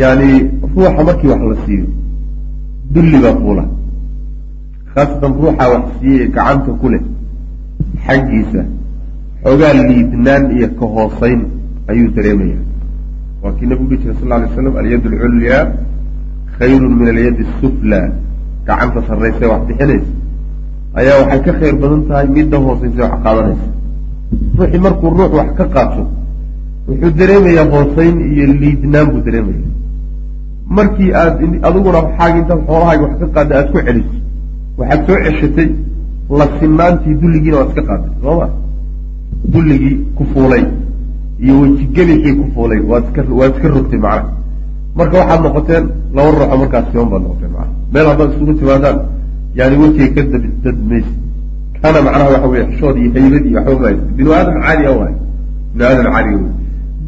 yani ruuxa markii wax la siiyo dulli baa fuula. Khaasatan ruuxa wax siiyey gacanta ku leh xaggiisa xoogaa liidnaan iyo ka hoosayn ayuu dareemaya waa kii nabigu dhihi jiray sal ly slam alyad alculyaa khayrun min alyadi asufla gacanta sarraysa wax bixinaysa. Ayaa waxay ka khayr badan tahay midda hoosaysa wax qaadanaysa. Ruuxii markuu ruux wax ka qaato wuxuu dareemayaa hoosayn iyo liidnaan buu dareemaya markii aad adiguna waxaag intaad xoolahaaga wax ka qaada aada ku celiso waxaad soo ceshatay la sinaantii dulligiina waad iska qaaday sooma dulligii ku fuulay iyo wejigelixii ku fuulay waad iska waad iska rogtay macnaha. Marka waxaad noqoteen laba ruuxo markaas siman baad noqoteen macnaha. Meel haddaad isugu timaadaan yani wejiga ka dad dadmaysa kana macnaha waxa weye xishood iyo haybad iyo waxba maaysa binu aadam caadi waay. Binu aadam caadi wey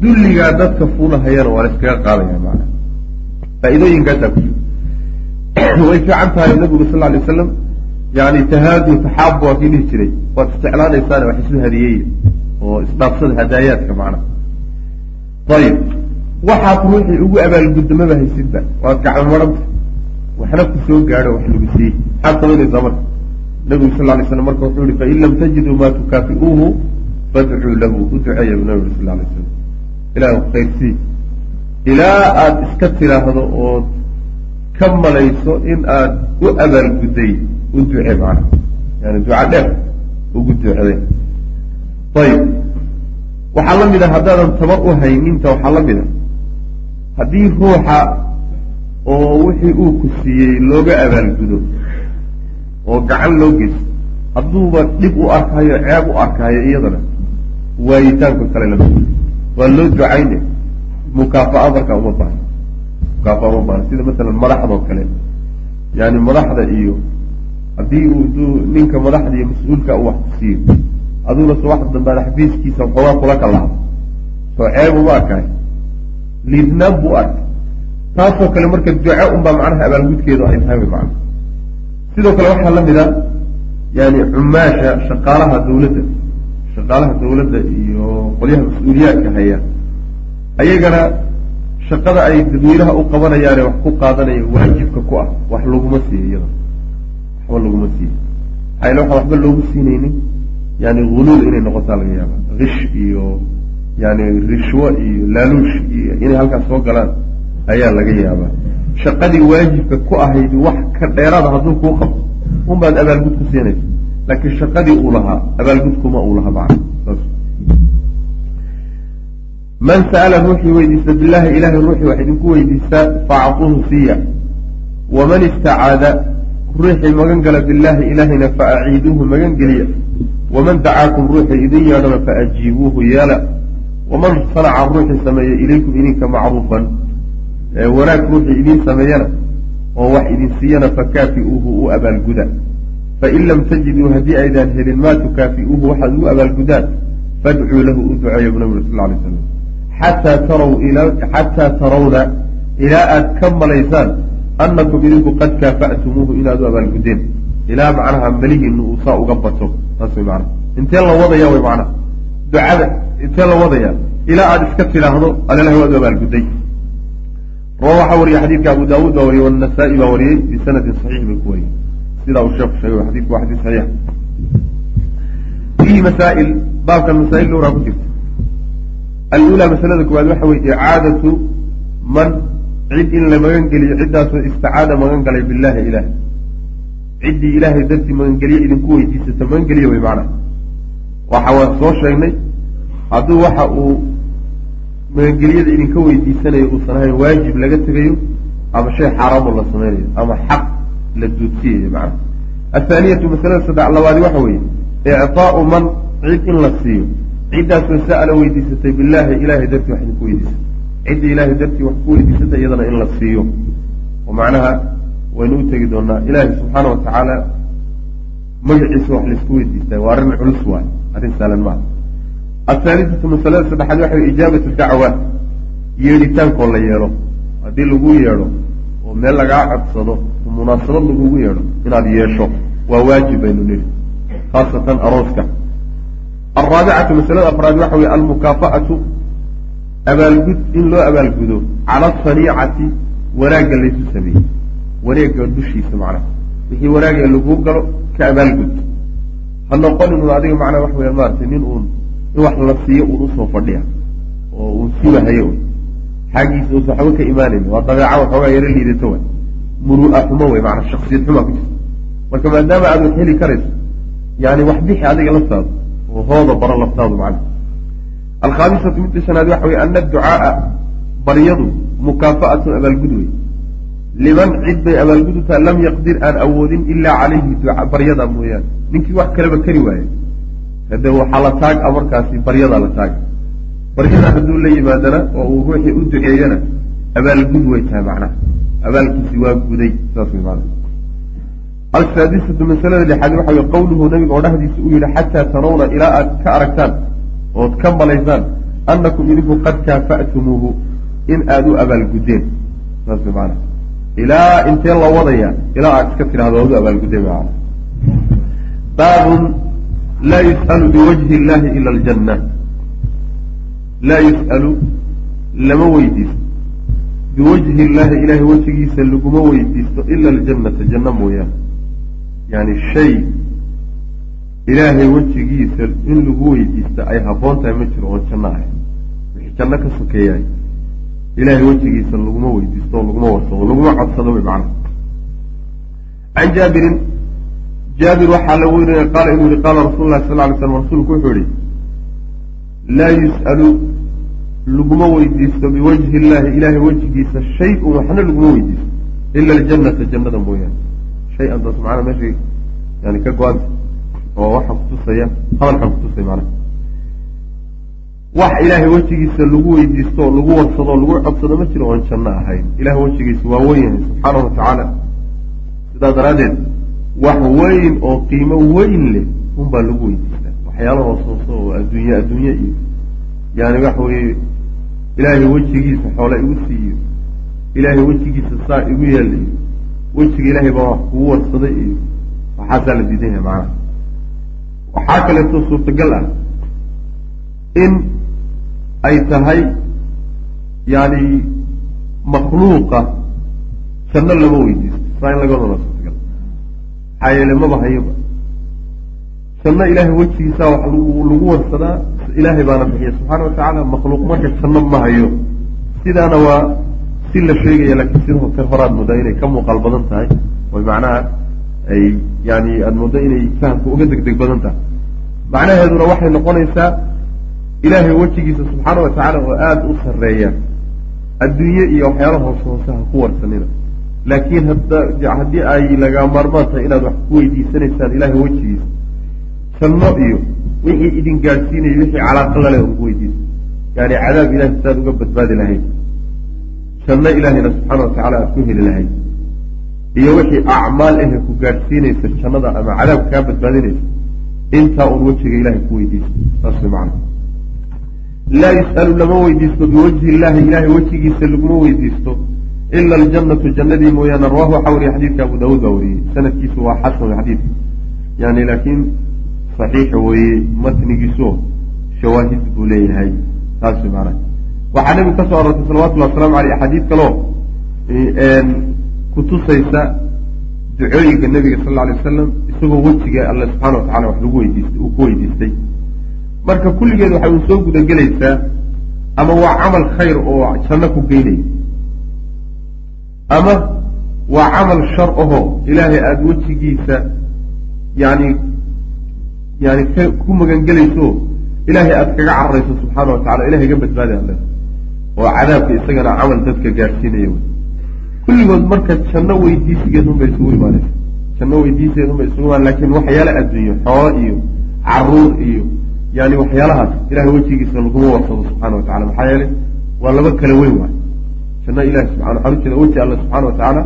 dulligaa dadka fuulahayana waa la iskaga qaadaya macnaha faa-iidooyinkaasaa ku jiro way fiican tahay nabigu sal lay waslam yani tahaadu taxaabu waa kii dhihi jiray. Waad isjeclaanaysaan wax isu hadiyeeya oo isdhaafsada hadaayaadka macnaha ayib. Waxaad ruuxii ugu abaalgudamaba haysidba waad gacmo waxna ku gaadho wax lagu siiyey. Maxaad samaynaysaa marka. Nabigu sal lay slam marka wuxuu yihi fain lam tajiduu maa tukaafi'uuhu fadcuu lahu. U duceeya sal lay slam ilah khayr sii ilaa aada iska tiraahdo ood ka malayso in aad u abaalgudday u duce macana yani duca dheer ugu ducday. Ayib. Waxaa la mid a haddaadan tabar u hayninta waxaa la mid a haddii ruuxa oo wixii uu ku siiyey looga abaalgudo oo gacan loo geysto hadduuba dhib u arkaayo ceeb u arkaayo iyadana waayitaanka kale lama waa loo ducayne mukaafa'a markaa uma baahno mukaafa'a uma baahno sida masalan madaxdoo kale. Yani madaxda iyo haddii uu ninka madaxda iyo mas'uulka uu wax ku siiyo. Aduguna soo wax dambaada xafiiskiisa waxoogaa kula kalaado soo ceeb uma arkaayo liidnaan buu arkay. Taasoo kale marka duco unbaa macnaha abaalgudkeedu ay tahay wy macana sidoo kale waxaa la mid a yani cumaasha shaqaalaha dawladda shaqaalaha dawladda iyo qolyaha mas'uuliyaadka haya ayagana shaqada ay dadweynaha u qabanayaane wax ku qaadanaya waajibka ku ah wax laguma siiyo iyada. Waxba laguma siiyo. Maxaa waxaan waxba loogu siinaynin yani huluul inay noqotaa laga yaaba kish iyo yani rishwo iyo laaluush iyo inay halkaas soo galaan ayaa laga yaabaa. Shaqadii waajibka ku ahayd wax ka dheeraada hadduu kuu qabto un baad abaalgud ku siinaysa laakiin shaqadii uu lahaa abaalgudkuma uu lahaa macna man sa'ala ruuxii weydiista billahi ilahay ruuxii wax idinku weydiistaa faacطuuhu siiya waman istacaada ruuxii magan gala billaahi ilaahayna faaciiduuhu magan geliya. Waman dacaakum ruuxii idin yeedhana faajiibuuhu yeela waman sanaca ruuxii sameeya ilaykum idinka macruufan wanaag ruuxii idin sameeyana oo wax idin siiyana fakaafi'uuhu u abaalguda. Fain lam tajiduu haddii aydaan helin maa tukaafi'uuhu waxaad ugu abaalgudaan fadcuu lahu u duceeya bu nabig sal lay slam xataa taraw xataa tarawna ilaa aad ka malaysaan annakum idinku qad kaafa'tumuuhu inaad u abaalgudeen. Ilaa macnaha melihiinu uu saa uga bato. Saas way macnaha intee la wadaya way macnaha ducada intee la wadaya ilaa aad iska tidhaahdo alelahi waad u abaalgudday rawa waxaa wariyey xadiidka abu daawuud baa wariyey wanasaa-i baa wariyey bisanadin saxiix bay ku wariyey sidaa uu sheeku sheegay xadidku waa xadiis saxiix fiihi masaa'il baabkan masaa'il dhowraa ku jirta alula masalada koowaad waxa weye icaadatu man cid in la magan geliyo ciddaasoo isticaada magan galay billahi ilaah ciddii ilaahay dartii magangeliye idinku weydiisata magangeliya way macna waxa waan soo sheegnay hadduu waxa uu magangelyada idinka weydiisanayo uusan ahayn waajib laga tegayo ama shay xaaraamoo la samaynayo ama xaq la duudsiyayo macna athaaniyatu masalada saddex labaadi waxa weeye icطaau man cid in la siiyo ciddaasoo sa'ala weydiisatay billaahi ilahay dartii wax idinku weydiisatay cidda ilaahay dartii wax ku weydiisatay iyadana in la siiyo. Oo macnaha waynu u tegi doonaa ilaahay subxaana wa tacaala magaciisa wax la isku weydiistaa waa arrin culus waay arrin saalan maaha athaalithatu masalada saddexaad waxa ijaabatu dacwa. Yeedhitaankoo la yeelo. Haddii lagu yeedho oo meel lagaa codsado munaasabad lagugu yeedho inaad yeesho waa waajib baynu nidhi. Khaasatan arooska alraabicatu masalada afraad waxa weye almukaafa'atu abaalgud in loo abaalgudo cala asaniicati wanaagga laysu sameeyey wareegga dushiisa macnaha wixii wanaagee laguu galo ka abaalgud ha noqonin un adiga macnaha wax weya maaragtay nin uun in wax la siiyo uun u soo fadhiya oo uun siwahayo un xaggiisa uusa waxba ka imaanayn waa dabeeca waxoogaa yaro liidato wa muru'a xumo wey maanaa shaksiyad xumaa ku jirta marka maadaama aad wax heli karayso yani wax bixi adiga laftaadu oo hooda baro laftaadu macnaha alkhaamisatu midda shanaad waxa weye ana adducaaa baryadu mukaafa'atun abaalgud wey liman cid bay abaalgudutaa lam yaqdir aan awoodin ilaa calayhi baryada mooyaane. Ninkii wax kaleba kari waaye. Hade waxaa la taaga markaasi baryadaa la taaga baryada hadduu la yimaadana oo uu ruuxii u duceeyana abaalgud way tahay macnaha abaalkiisi waa guday saas way maana alsaadisatu masalada lixaad waxa wey qowluhu nabiga oo dhahdiisa uu yihi xataa tarawna ilaa aad ka aragtaan ood ka malaysaan annakum idinku qad kaafa'tumuuhu in aada u abaalguddeen saas maana ilaa intee la wadaya ilaa aad iska tidhahdo waad u abaalguddeen maana baabun laa yus'alu biwajhi illahi ila aljanna laa yus'alu lama weydiisto biwajhi illahi ilahay wejigiisa laguma weydiisto ila aljannata janno mooyaane yani shay ilaahay wejigiisa in lagu weydiista ay habboon tahay ma jiro oon janno ahay wixii janno ka sokeeyahay ilahay wejigiisa laguma weydiisto oo laguma warsado laguma codsado wy macna can jaabirin jaabir waxaa la werinaya qaala inuu yihi qaala rasul lahi sal ly slam rasuulku wuxuu yihi laa yus'alu laguma weydiisto biwajhi illahi ilahay wejigiisa shay-un waxna laguma weydiisto ila aljannata jannada mooyaane shay-an taas macnaa meeshay yani ka go-anta oo waxa kutusaya hadalkan kutusay macnaha. Wax ilaahay wejigiisa lagu weydiisto oo lagu warsado o lagu codsado ma jiro oon janno ahayn. Ilahay wejigiisa waa weyn yahay subxaanahu watacaala sidaa daraaddeed wax weyn oo qiimo weyn leh unbaa lagu weydiistaa. Waxyaala hoosooso oo adduunye adduunye iyo yani waxa weeye ilaahay wejigiisa xoola igu siiyo. Ilaahay wejigiisa saa igu yeel iyo wejiga ilaahay baa kugu warsaday iyo waxaasaa la diidan yahay macnaha. Waxaa kaleeto suurtagal ah in ay tahay yani makhluuqa janno lama weydiisto. Saa in laga wadana suurtagal. Maxaa yeele maba hayoba janno ilaahay wejigiisa wax lagu warsadaa ilaahay baana bixiya subxaana watacaala makhluuq marka janno ma hayo. Sidaana waa si la sheegaya laakiin sida ka horaad moodaa inay ka muuqaal badan tahay. Oy macnaha ay yani aada moodo inay fahamka uga deg deg badan tahay. Macnaheeduna waxay noqonaysaa ilaahay wejigiisa subxaana watacaala oo aada u sarreeya. Adduunye iyo waxyaala hoose hoose ha ku warsanina. Laakiin hadda haddii ay lagaa maarmaan tahay inaad wax ku weydiisanaysaan ilaahay wejigiisa janno iyo wixii idin gaadhsiinaya wixii calaaqa lale ugu weydiisa yani cadaab ilahay sidaad uga badbaadi lahayd janno ilaahayna subxaana watacala aada ku heli lahayd iyo wixii acmaal ehe ku gaadhsiinaysa jannada ama cadaab kaa badbaadinaysa intaa uun wejiga ilahay ku weydiisa saas macana laa yus'alu lama weydiisto biwajhi illahi ilahay wejigiisa laguma weydiisto ila aljannatu jannadii mooyaane. Rawahu waxaa wariyay xadiidka abu daawuud baa wariyey. Sanadkiisu waa xasan xadiidka. Yani laakiin saxiixa weeye matnigiiso shawaahid buu leeyahay. Taas way macana waxaa nebigu ka soo arortay salawatullahi waslamu aleyh axaadiid kaloo kutusaysa ducooyinka nebiga sal lla alay wasalam isagoo wejiga alle subxana wa tacala wax lagu weydiistay uu ku weydiistay. Marka kulligeed waxay uu soo gudagelaysaa ama waa camal khayr oo janno ku geynaya ama waa camal shar ahoo ilaahay aada wejigiisa yani yani ku magangelayso ilaahay aada kaga cararayso subxaana wa tacala ilahay ga badbaadi alle oo cadaabka isagana camal dadka gaadhsiinaya wy kulligood marka janno weydiisigeed unbay isugu imaanaysa janno weydiisigeed unbay isugu imaan laakiin waxyaala adduunyo xoolo iyo carruur iyo yani waxyaalahaas ilahay wejigiisa laguma warsado subxana wa tacala maxaa yeelay waa laba kala weyn waay. Janno ilahi subana waxaan ujeeda weji alle subxana wa tacaala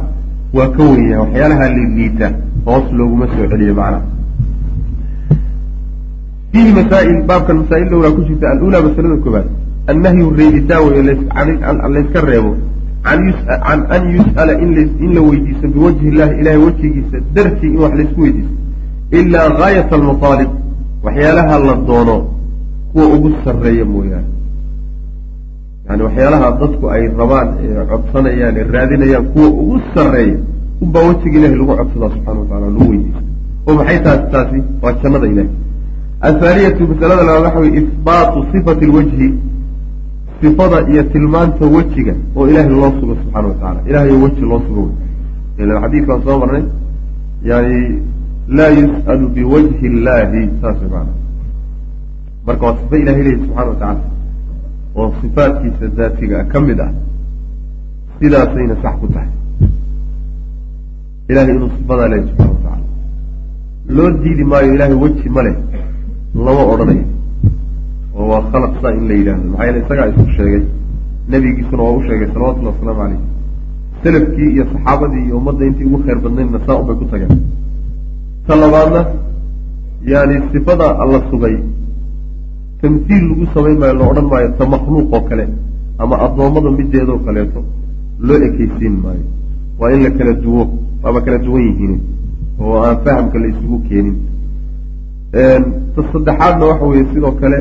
waa ka wen yahay waxyaalaha liiliita hoos looguma soo celiyo macnaha. Fiihi masaail baabkan masaail dhowraa ku jirta alula masalada koobaad annahyu reebitaan wey layska reebo can an yus'ala in la weydiisto biwajhi illahi ilahay wejigiisa dartii in wax laysku weydiisto ilaa gaayat almataalib waxyaalaha la doono kuwa ugu sarreeya mooyaane yani waxyaalaha dadku ay rabaan ee codsanayaan ee raadinayaan kuwa ugu sarreeya unbaa wejiga ilahi lagu codsadaa subxana wa tacala lagu weydiista oo maxay taasi taasi waa jannada ilahi athaaniyatu masalada labaad waxa weye ihbaatu sifati lwajhi sifada iyo tilmaanta wejiga oo ilaahay loo sugo subxana wa tacala ilahayo weji loo sugo. Ilan xadiidkaan soo marnay yani laa yus'alu biwajhi illahi saas way maana marka waa sifo ilahay leeyahy subxana wa tacala oo sifaadkiisa daatiga ka mid ah sidaasayna sax ku tahay. Ilahay inuu sifadaa leeyahy subxana wa tacala loo diidi maayo ilaahay weji ma leh lama odhanayo oo waa khalaq saa in la yidhaahdo. Maxaa yeele isagaa isku sheegay nebigiisuna waa u sheegay salawatullhi wasalaamu caleyh selafkii iyo saxaabadii iyo ummadda intii ugu khayr badnaydna saa unbay ku tageen ta labaadna yani sifada alla sugay tamhiil lagu samayn maayo la odhan maayo ta makhluuq oo kale ama addoommada mideedoo kaleeto loo ekeysiin maayo. Waa in la kala duwo waaba kala duwan yihiin oo aan fahamka la isugu keenin. Ta saddexaadna waxa weeye sidoo kale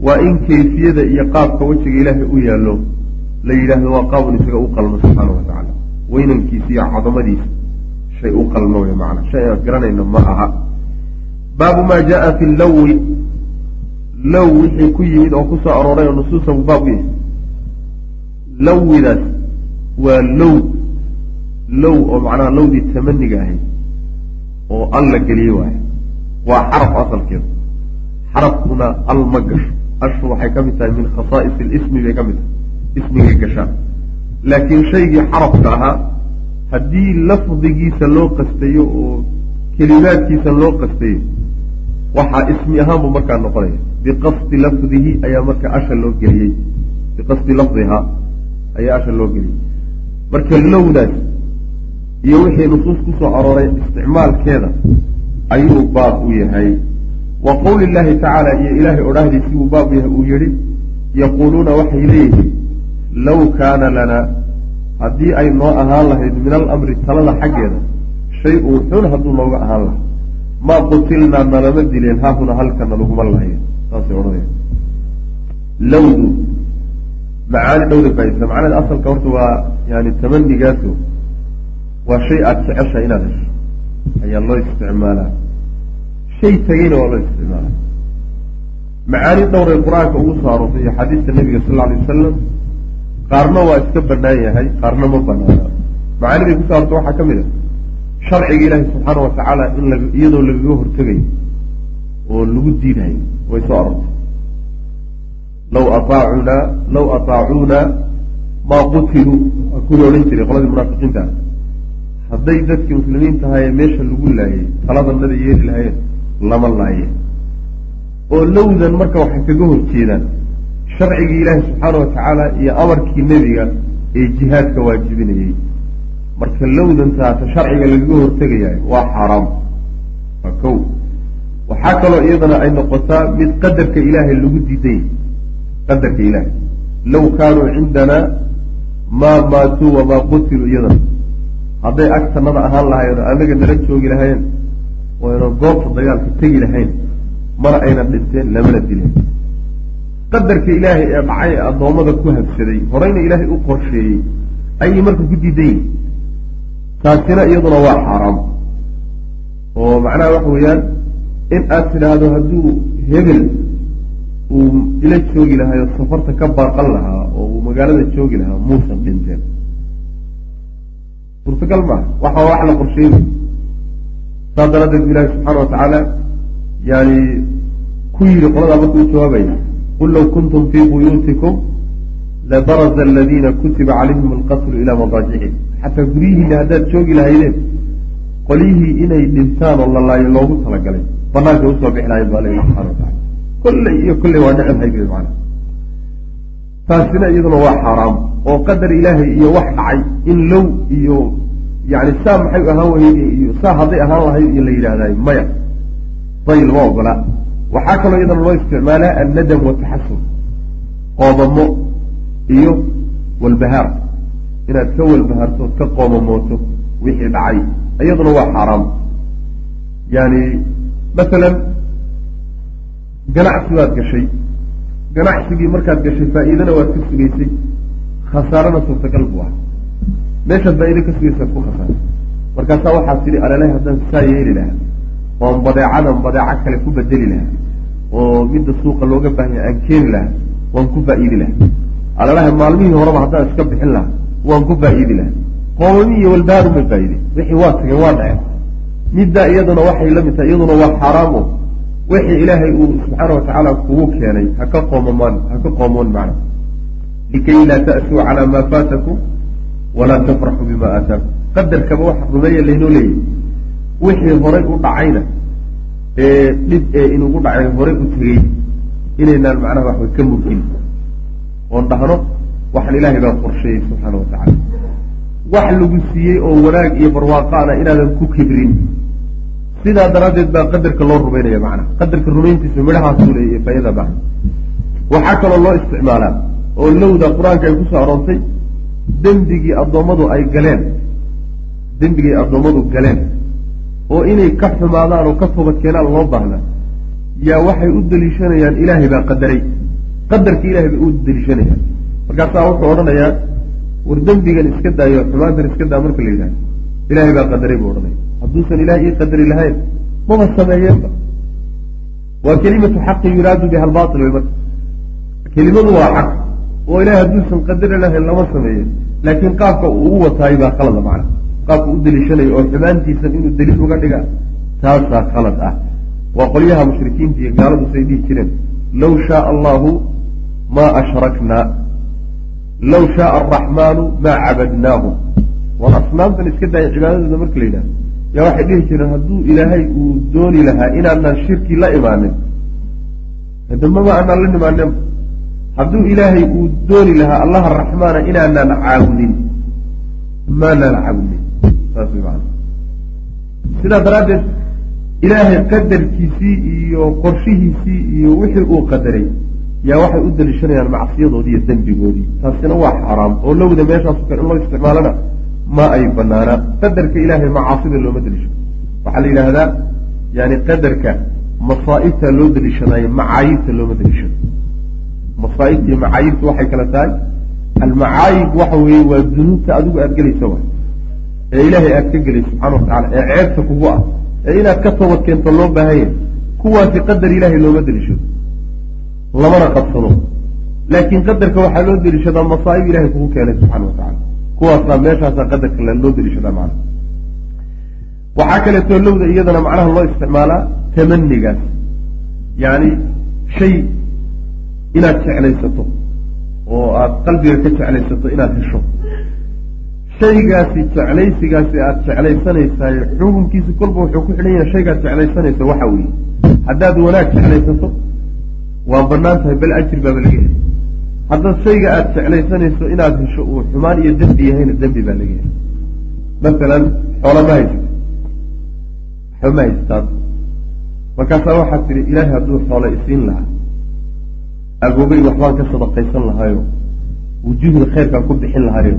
waa in kayfiyada iyo qaabka wejiga ilaahay u yaallo la yidhaahdo waa qaabun isaga u qalmo subxaana wa tacaala. Weynankiisa iyo cadamadiisa shay u qalmo wey macana shay aan garanayno ma aha. Baabu maa jaa fi lawi. Low wixii ku yimid oo ku soo arooray oo nusuusa buu baab yahay. Lawidaas waa low low oo macnaha lowdii tamaniga ahayd oo al la geliyey waayo waa xaraf asalkeedu. Xarafkuna al ma gasho ashu waxay ka mid tahay min khasaa'is ilismi bay ka mid tahay. Ismigay gashaan. Laakiin shaygii xarafka ahaa haddii lafdigiisa loo qastayo oo kelimaadkiisa loo qastayo waxaa ismi ahaan buu markaa noqonaya. Biqasdi lafdihi ayaa marka asha loo geliyey. Biqasdi lafdihaa ayaa asha loo geliyey. Marka lowdaas iyo wixii nusuus ku soo arooray isticmaalkeeda ayuu baab u yahay wa qowli llahi tacaala iyo ilaahay odhahdiisi buu baab yahay uu yihi yaquuluuna waxay leeyihiin low kaana lana haddii ay noo ahaan lahayd min alamri talada xaggeeda shay un xun hadduu nooga ahaan lahaa. Maa qutilnaa nalama dileen haahuna halkana laguma lahayn saasay odhanaya lowdu macaani dhowda faa'idsa macnada asalka horta waa yani tamanigaaso waa shay aada jecesha inaad hesho ayaa loo isticmaalaa shay tegeyna waa loo isticmaalaa macaani dhowray qur'aanka ugu soo aroortay iyo xadiista nabiga sal alay wasalam qaarna waa iska banaan yahay qaarna ma banaana macaaniday ku soo arortay waxaa ka mid a sharciga ilaahi subxaana wa tacaala in la iyadoo lagaga hortegayo oo lagu diidayo way soo arortay law aaacunaa law ataacuuna maa qutiluu waa kuwii odhan jiray qoladii munaafiqiinta hadday dadkii muslimiin tahay meesha lagu laayay taladanada yeeli lahayeen lama laaye oo lowdan marka waxay kaga hor jeedaan sharcigii ilaahi subxaana wa tacaala iyo amarkii nebiga ee jihaadka waajibinayey marka lowdan taata sharciga lagaga hortegayahay waa xaaraam waa kow. Waxaa kaloo iyadana ay noqotaa mid qadarka ilaahay lagu diiday. Qadarka ilaahay. Low kaanuu cindanaa maa maatuu wamaa qutiluu iyadana. Hadday agtanada ahaan lahayen anaga nala joogi lahayen oo aynan goobta dagaalka tegi lahayn mana aynan dhinteen lamana dileen qadarka ilaahay ee dhacay ee addoommada ku habsaday horeyna ilaahay u qorsheeyey ayay marka ku diidan taasina iyaduna waa xaaraam oo macnaha waxa weeyaan in aad tidhaahdo hadduu hebel uu ila joogi lahaa oo safarta ka baaqan lahaa oo uu magaalada joogi lahaa muusan dhinteen. Suurtagal maaha waxa wax la qorsheynay saas daraaddeed bu ilaahi subxaana wa tacaala yani ku yidhi qoladaa markuu u jawaabaya qul low kuntum fii buyuutikum labaraza aladiina kutiba calayhim alqatlu ilaa madaajicihim xataa guryihiina haddaad joogi lahaydeen qolyihii inay dhintaan oo la laayo loogu talagalay banaanka u soo bixi lahayn ba alla subxana wa tacala kolley iyo kolley waa necebhay bu mana taasina iyaduna waa xaaraam oo qadar ilaahay iyo wax dhacay in low iyo yani saa maxay ahaan weyde iyo saa hadday ahaan lahayd iyo la yidhaahday maya. Day lama ogola waxaa kaloo iyadana loo isticmaalaa annadam wataxasun qoomamo iyo walbahaar. Inaad ka walbahaarto ka qoomamooto wixii dhacay iyaduna waa xaaraam yani masalan ganacsi baad gashay. Ganacsigii markaad gashay faa'iidana waad ka sugaysay khasaarana suurtagal buu ah meeshaad faa'iide ka sugaysaad ku khasaartay markaasaa waxaad tidhi alale haddaan saa yeeli lahaa. Oon badeecadan badeeco kale ku bedeli lahaa. Oo midda suuqa looga baahanya aan keeni lahaa. Waan ku faa'iidi lahaa. Alalaha maalmihii horeba haddaan iska bixin lahaa waan ku faa'iidi lahaa. Qoomami iyo walbahaar uma faa'iide wixii waa tageen waa dhaceen middaa iyaduna waxay la tahay iyaduna waa xaaraamo wixii ilaahay uu subxaana watacaala kugu keenay ha ka qoomamaan ha ka qoomoon macna likay laa ta'suu calaa maa faatakum walaa tafraxuu bima aataakum qadarkaba waxa rumeeya laynoo leeyahy wixii horay u dhacayna ee dhib ee inugu dhacay horay u tegey inaynaan macnaha waxway ka murgin oon dhahno waxaan ilaahay baa qorsheeyey subxaana watacaala wax lagu siiyey oo wanaag iyo barwaaqaana inaadan ku kibrin. Sidaa daraaddeed baa qadarka loo rumaynaya macnaha. Qadarka rumayntiisa midhahaasuu leeya faayada maaha waxaa kaloo loo isticmaalaa oo lowda qur'aanka ay ku soo aroortay dembigii addoommadu ay galeen dembigii addoommadu galeen oo inay ka xumaadaan oo ka toobad keenaan loo baahna yaa waxay u deliishanayaan ilaahay baa qadaray. Qadarka ilahay bay u deliishanayaan. Markaasaa wuxuu odhanayaa war dembigan iska daayo xumaantan iska daa marka la yidhahdo ilaahay baa qadaray buu odhanaya hadduusan ilahay ii qadari lahayn maba sameeyeenba waa kelimatu xaqin yuraadu biha albaatil way marka. Kelimadu waa xaq oo ilahay hadduusan qadari lahayn lama sameeyo. Laakiin qaabka uu u wataay baa khalada macna. Qaabka u deliishanayo oo xumaantiisan inuu daliil uga dhiga taasaa khalad ah. Waa qolyaha mushrikiinta iyo gaaladu say dhihi jireen law shaaa allahu maa ashraknaa law shaaa araxmaanu maa cabadnaahum war asnaamtan iska daaya cibaadadooda marka la yidhahdo yaa waxay dhihi jireen hadduu ilaahay uu dooni lahaa inaanaan shirki la imaanin hadamaba aanaan la nimaanin hadduu ilaahay uu dooni lahaa allaha raxmaana inaanaan caabudin. Maanaan caabudin. Saas way maana sidaa daraaddeed ilaahay qadarkiisii iyo qorshihiisii iyo wixii uu qadaray yaa waxay u daliishanayaan macsiyadoodii iyo dembigoodii. Taasina waa xaaraam oo lowda meeshaasu kale in loo isticmaalana ma ay banaanaa qadarka ilaahay macaasida looma daliishado waxaa la yidhaahdaa yani qadarka masaa'ibta loo daliishadaayo macaayibta looma daliishado masaa'ibta iyo macaayibta waxay kala tahay. Almacaayib waxa weeye waa dunuubta adigu aada gelaysa wa ee ilaahay aada ka gelay subxana watacala ee ceebta kugu ah ee inaad ka toobad keento loo baahanya kuwaasi qadar ilaahay looma daliishado lamana qabsado. Laakiin qadarka waxaa loo deliishadaa masaa'ib ilahay kugu keenay subxana watacala kuwaasaa meeshaasaa qadarka loo deliishadaa macnaha. Waxaa kaleetoo lowda iyadana macnaha loo isticmaalaa tamanigaas yacni shay inaad jeclaysato oo aad qalbiga ka jeclaysato inaad hesho. Shaygaasi jeclaysigaasi aada jeclaysanaysaay xukunkiisa kolba wuxuu ku xidhan yahay shaygaad jeclaysanaysa waxa weeye. Haddaad wanaag jeclaysato waa bannaan tahay bal ajir baaba laga heli haddaad shayga aada jeclaysanayso inaad hesho uu xumaan iyo dembi yahayna dembi baa laga heli masalan xoola ma haysid waxba ma haystaad markaasaa waxaad tidhi ilaahay hadduu xoola isiin lahaa agoogay waxbaan ka sadaqaysan lahaayo. Wujuuhda khayrkaan ku bixin lahaayo.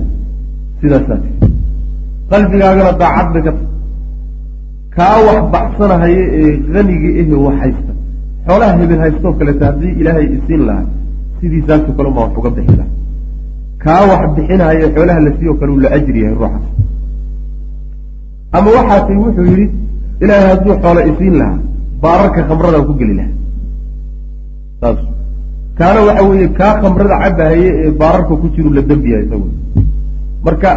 Sidaasaa qalbigaagana daacad ka kaa wax baxsanahaya ee haniga ehe wax haysta. Xoolaha hebel haystoo kaleeta haddii ilaahay isiin lahaa sidiisaasoo kale ma wax uga bixi laha kaa wax bixinahaya xoolaha la siiyo kale uu la ajri yahay ruuxaas ama waxaa tii wuxuu yidhi ilaahay hadduu xoola isiin lahaa baararka khamradaan ku geli lahaa kaana waxa weeye kaa khamrada cabahaye ee baararka ku jiru la dembiya isagu. Marka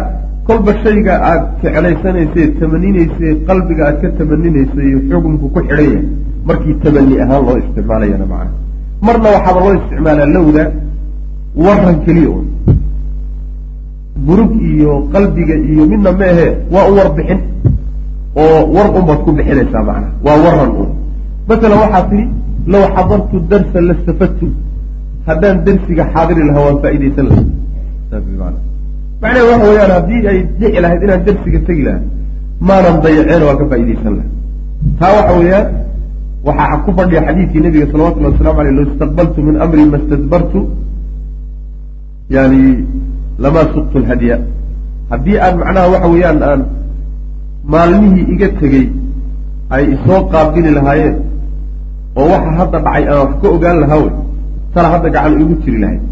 kolba shayga aada jeclaysanayse tamaninayse qalbiga aad ka tamaninaysa iyo xukunku ku xidhan markii tamani ahaan loo isticmaalayana macana marna waxaaba loo isticmaalaa lowda waran keliya un burug iyo qalbiga iyo midna ma ahe waa u war bixin oo war unbaad ku bixinaysaa macana waa waran un. Masalan waxaa tidhi law xadartu darsa lastafadtu haddaan darsiga xaadiri lahaa waan faaidaysan lahaa. Saas macnaha waxa weeyaan haddii ay dhici lahayd inaan darsiga tegi lahaa maanan dayaceen waan ka faaidaysan lahaa. Taa waxa weeyaan waxaa ku fadhiya xadiidkii nabiga salawatullhi wasalamu aleyh lo istaqbaltu min amri ma stadbartu yani lamaa suqtu lhadya haddii aan macnaha waxa weeyaan aan maalmihii iga tegey ay isoo qaabili lahaayeen oo waxa hadda dhacay aan wax ka ogaan lahaa wey tala hadda gacan igu jiri lahayd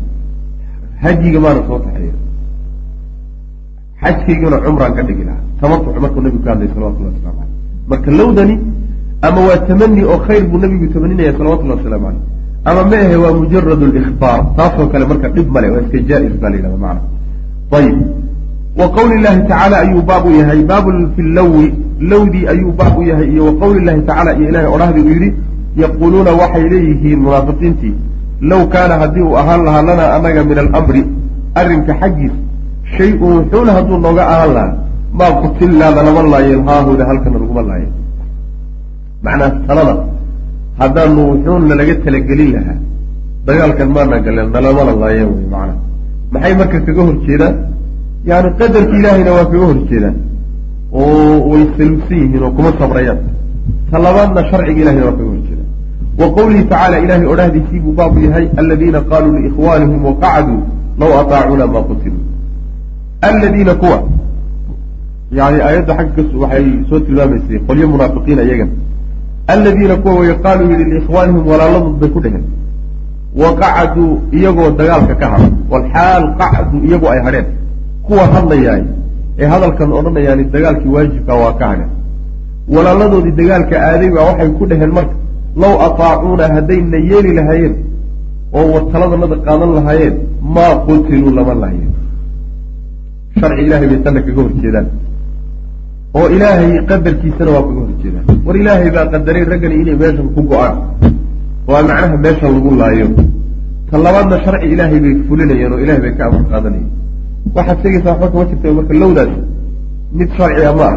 hadyiga maana soo taxeeya xajkayguna cumraan ka dhigi lahaa. Tamatuc markuu nabigu ka hadlay salawatullah waslamu caleyh marka lowdani ama waa tamani oo khayr buu nabigu tamaninaya salawatullahi wasalaamu caleyh ama ma ahe waa mujarad lihbaar taasoo kale marka dhib male waa iska jaa-is baa la yidhahda macana ayib. Wa qowli llahi tacaala ayuu baab u yahay. Baabun fi llowi lowdii ayuu baab u yahay iyo wa qowli llahi tacaala iyo ilahay odhahdii uu yidhi yaquuluuna waxay leeyihiin munaafiqiintii low kaana haddii uu ahaan lahaa lanaa anaga min alamri arrinka xaggiis shay-un wuxuuna hadduu nooga ahaan lahaa maa qutilnaa nalama laayeen haahuda halkana laguma laayeen. Macnaa talada haddaanu wuxuun nalaga talagelin lahaa dagaalkan maana galeen nalamala laayeen wey macnaa maxay marka kaga hor jeedaan? Yani qadarka ilaahayna waa kaga hor jeedaan. Oo way saluugsan yihiin oo kuma sabrayaan. Talabaadna sharciga ilahayna waa kaga hor qowlihi tacaala ilahay odhahdiisii buu baabu yahay aladiina qaaluu liikhwaanihim waqacduu law ataacuuna ma qutiluu. Aladiina kuwa yani aayadda xagga waxay soo tilmaamaysay qolyo munaafiqiina iyagan aladiina kuwa way qaaluu yihi liikhwaanihim walaaladood bay ku dheheen wa qacaduu iyagoo dagaalka ka hadha walxaal qacduu iyagoo ay hadheen. Kuwa hadlayaay ee hadalkan odhanayaani dagaalkii waajibka waa ka hadheen. Walaaladoodii dagaalka aaday baa waxay ku dheheen marka law ataacuuna haddayna yeeli lahaayeen oo wataladanada qaadan lahaayeen maa qutiluu lama lahayen sharci ilahay bay tanna kaga hor jeedaan. Oo ilaahay qadarkiisana waa kaga hor jeedaan. War ilaahay baa qadaray raggani inay meeshan ku go'aan. Waa macnaha meeshan lagu laayo. Ta labaadna sharci ilaahay bay fulinayeen oo ilahay bay ka amar qaadanayeen. Waxaad sheegaysaa waxba kama jirta marka lowdaas mid sharciga ma ah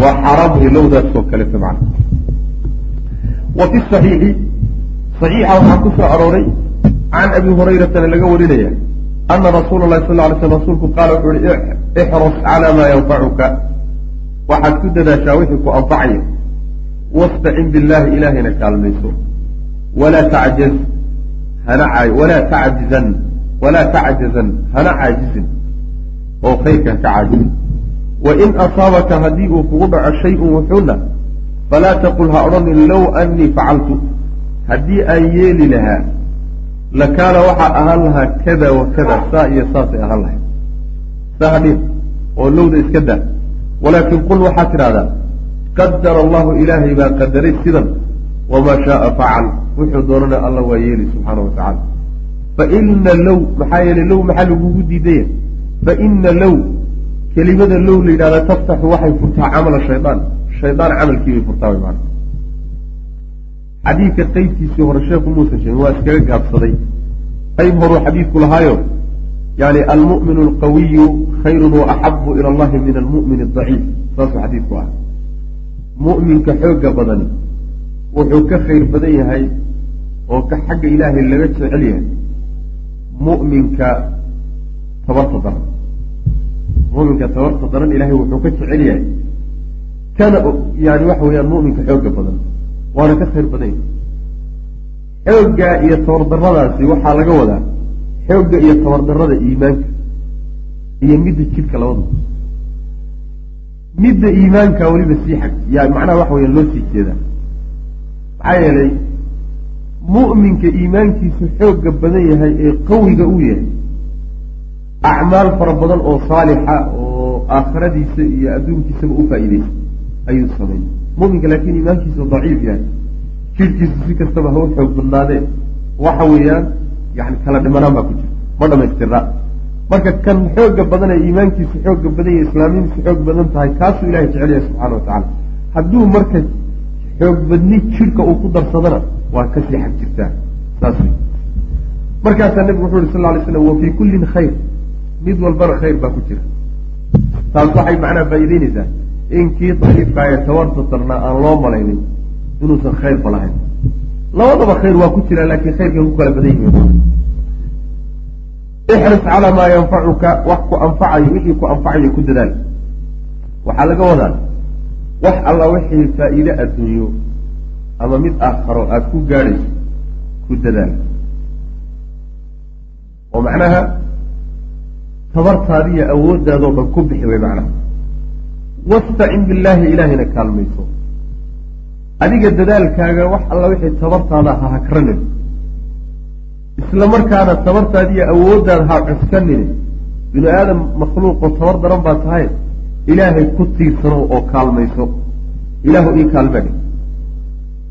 waa xaaraam wey lowdaas oo kaleta macna fi saxiixi saxiixa waxaa ku soo arooray can abi hurayratana laga warinaya ana rasuula lahi sal ly sl rasuulku qaala wuxuu ihi ixras calaa maa yanfacuka waxaad ku dadaashaa wixii ku anfacaya. Wastacin billaahi ilaahayna kaalmayso. Tacjaz hana walaa tacjizan walaa tacjazan hana caajizin oo khayrkan ka caajizin. Wain asaabaka haddii uu kugu dhaco shay-un wuxuuna falaa taqul ha odhanin low annii facaltu haddii aan yeeli lahaa lakaana waxaa ahaan lahaa kada wa kada saa iyo saasay ahaan lahayd saa hadhin oo lowda iska daa walaakin qul waxaad tidhahdaa qadara allahu ilaahay baa qadaray sidan wamaa shaaa facal wuxuu doonana alla waa yeeli subxaana wa tacaala faina low maxaa yeelay low maxaa lagugu diidaya faina low kelimada low la yidhahda taftaxu waxay furtaa camala shaydaan shaydaan camalkii bay furtaa way maana xadiidka qeybkiisii hore sheekhu muusan sheegin waa iskaga gaabsaday qayb horuu xadiidku lahaayo yani almu'minu alqawiyu khayrun wa axabu ila allahi min almu'min adaciif saasuu xadiidku ah mu'minka xooga badani wuxuu ka khayr badan yahay oo ka xagga ilaahay laga jecel yahay mu'minka tabarta daran mu'minka tabarta daran ilahay wuxuu ka jecel yahay kana yani waxa weeyaan mu'minka xooga badan waana ka khayr badan yahay xoogga iyo tabardarradaasi waxaa laga wadaa xoogga iyo tabardarrada iimaanka iyo midda jidhka labadu. Midda iimaanka weliba sii xag yaa macnaha waxa weya loo sii jeedaa maxaa yeelay mu'minka iimaankiisu xoogga badan yahay ee qawiga uu yahay acmaal fara badan oo saalixa oo aakhiradiisa iyo adduunkiisaba u faa'iideysa ayuu sameeyey mu'minka laakiin iimaankiisu daciif yahay. Jidhkiisu si kastaba ha u xoog badnaadee waxa weeyaan yani kala dhimanaan baa ku jirta ma dhamaystirna marka kan xooga badan ee iimaankiisu xooga badan yahay islaamnimadiisu xoog badan tahay kaasuu ilahay jecel yahay subxana wa tacala hadduu marka xoog badni jidhka uu ku darsadana waa ka sii xag jirtaa saas markaasaa nebigu wuxuu yhi sal alay slam wa fii kullin khayr. Mid walbana khayr baa ku jira. Taas waxay macnaha faa'iideyneysaa in kii daciifka ee tawarta darnaa aan loo malaynin inuusan khayrba lahayn. Labadaba khayr waa ku jiraa laakiin khayrkay ku kala badan yihiin. Ixris calaa maa yanfacuka wax ku anfacayo wixii ku anfacayo ku dadaal. Waxaa laga wadaa wax alla wixii faa'iide adduunyo ama mid aakharo aada ku gaadhayso ku dadaal. Oo macnaha tabartaadiiyo awooddaadoo dhan ku bixi way macnaha wastacin billaahi ilaahayna kaalmayso adiga dadaalkaaga wax alla wixii tabartaada ha hakranin isla markaana tabartaada iyo awooddaada ha cuskanine binu aadam makhluuqoo tabar daran baa tahay ilaahay ku tiirsano oo kaalmayso ilaahu ii kaalmani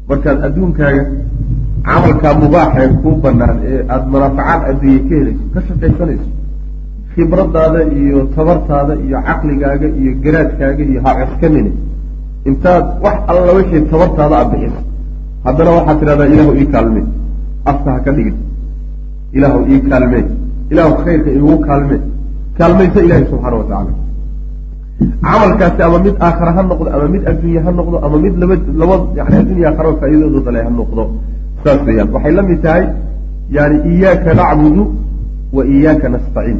markaad adduunkaaga camalkaa mubaaxee kuu banaan ee aada manaafacaad adduunye ka helayso ka shaqaysanayso khibradaada iyo tabartaada iyo caqligaaga iyo garaadkaaga iyo ha cuskanine intaad wax alla wixii tabartaada a bixiso haddana waxaad tidhahdaa ilaahu ii kaalme. Afka ha ka dhigin. Ilaahu ii kaalme. Ilaahu khayrka iigu kaalme. Kaalmaysa ilaahi subxaana watacaala camalkaasi ama mid aakhara ha noqdo ama mid adduunye ha noqdo ama mid laba laba yani addunya aakhara faa'iidadooda dale ha noqdo. Saas weeyaan. Waxay la mid tahay yani iyaaka nacbudu wa iyaaka nastaciin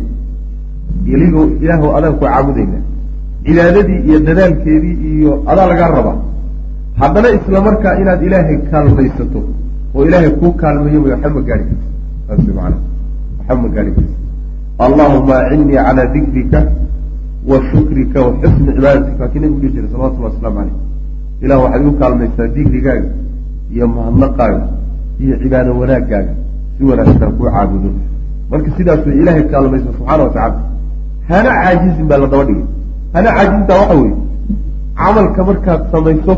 iligo ilaahu adaan ku caabudayna. Cibaadadii iyo dadaalkeedii iyo adaa lagaa rabaa haddana isla markaa inaad ilaahay kaalmaysato oo ilaahay kuu kaalmeeyo way waxba ma gaari karta saas maana waxba ma gaari karta allahuma acinnii calaa dikrika wa shukrika wa xusni cibaadatika. Waa kii nabigu dhihi jiray salawatullah waslamu caleyh ilah waxaad igu kaalmaysaa dikrigaaga iyo mahadnaqaaga iyo cibaado wanaagaaga si wanaagsan kuu caabudo. Marka sidaas way ilaahay kaalmaysa subxaana wa tacala hana caajizin baa la daba dhigay. Hana caajizintaa waxa weeye camalka markaad samayso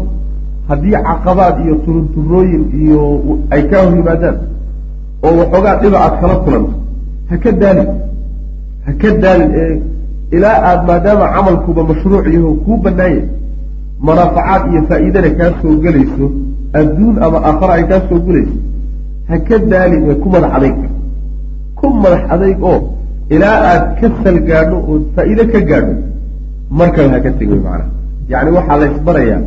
haddii caqabaad iyo turunturooyin iyo ay kaa hor yimaadaan oo waxoogaa dhiba aad kala kulanto ha ka daalin. Ha ka daalin ee ilaa aada maadaama camalkuba mashruuc yaho kuu banaanya manaafacaad iyo faa'iidana kaa soo gelayso adduun ama aakhara ay kaa soo gelayso ha ka daalin ee ku madax adayg ku madax adayg oo ilaa aad ka sal gaadho oo faa'iide ka gaadho markaba ha ka tegay macnaha. Yacni waxaa la ysbarayaa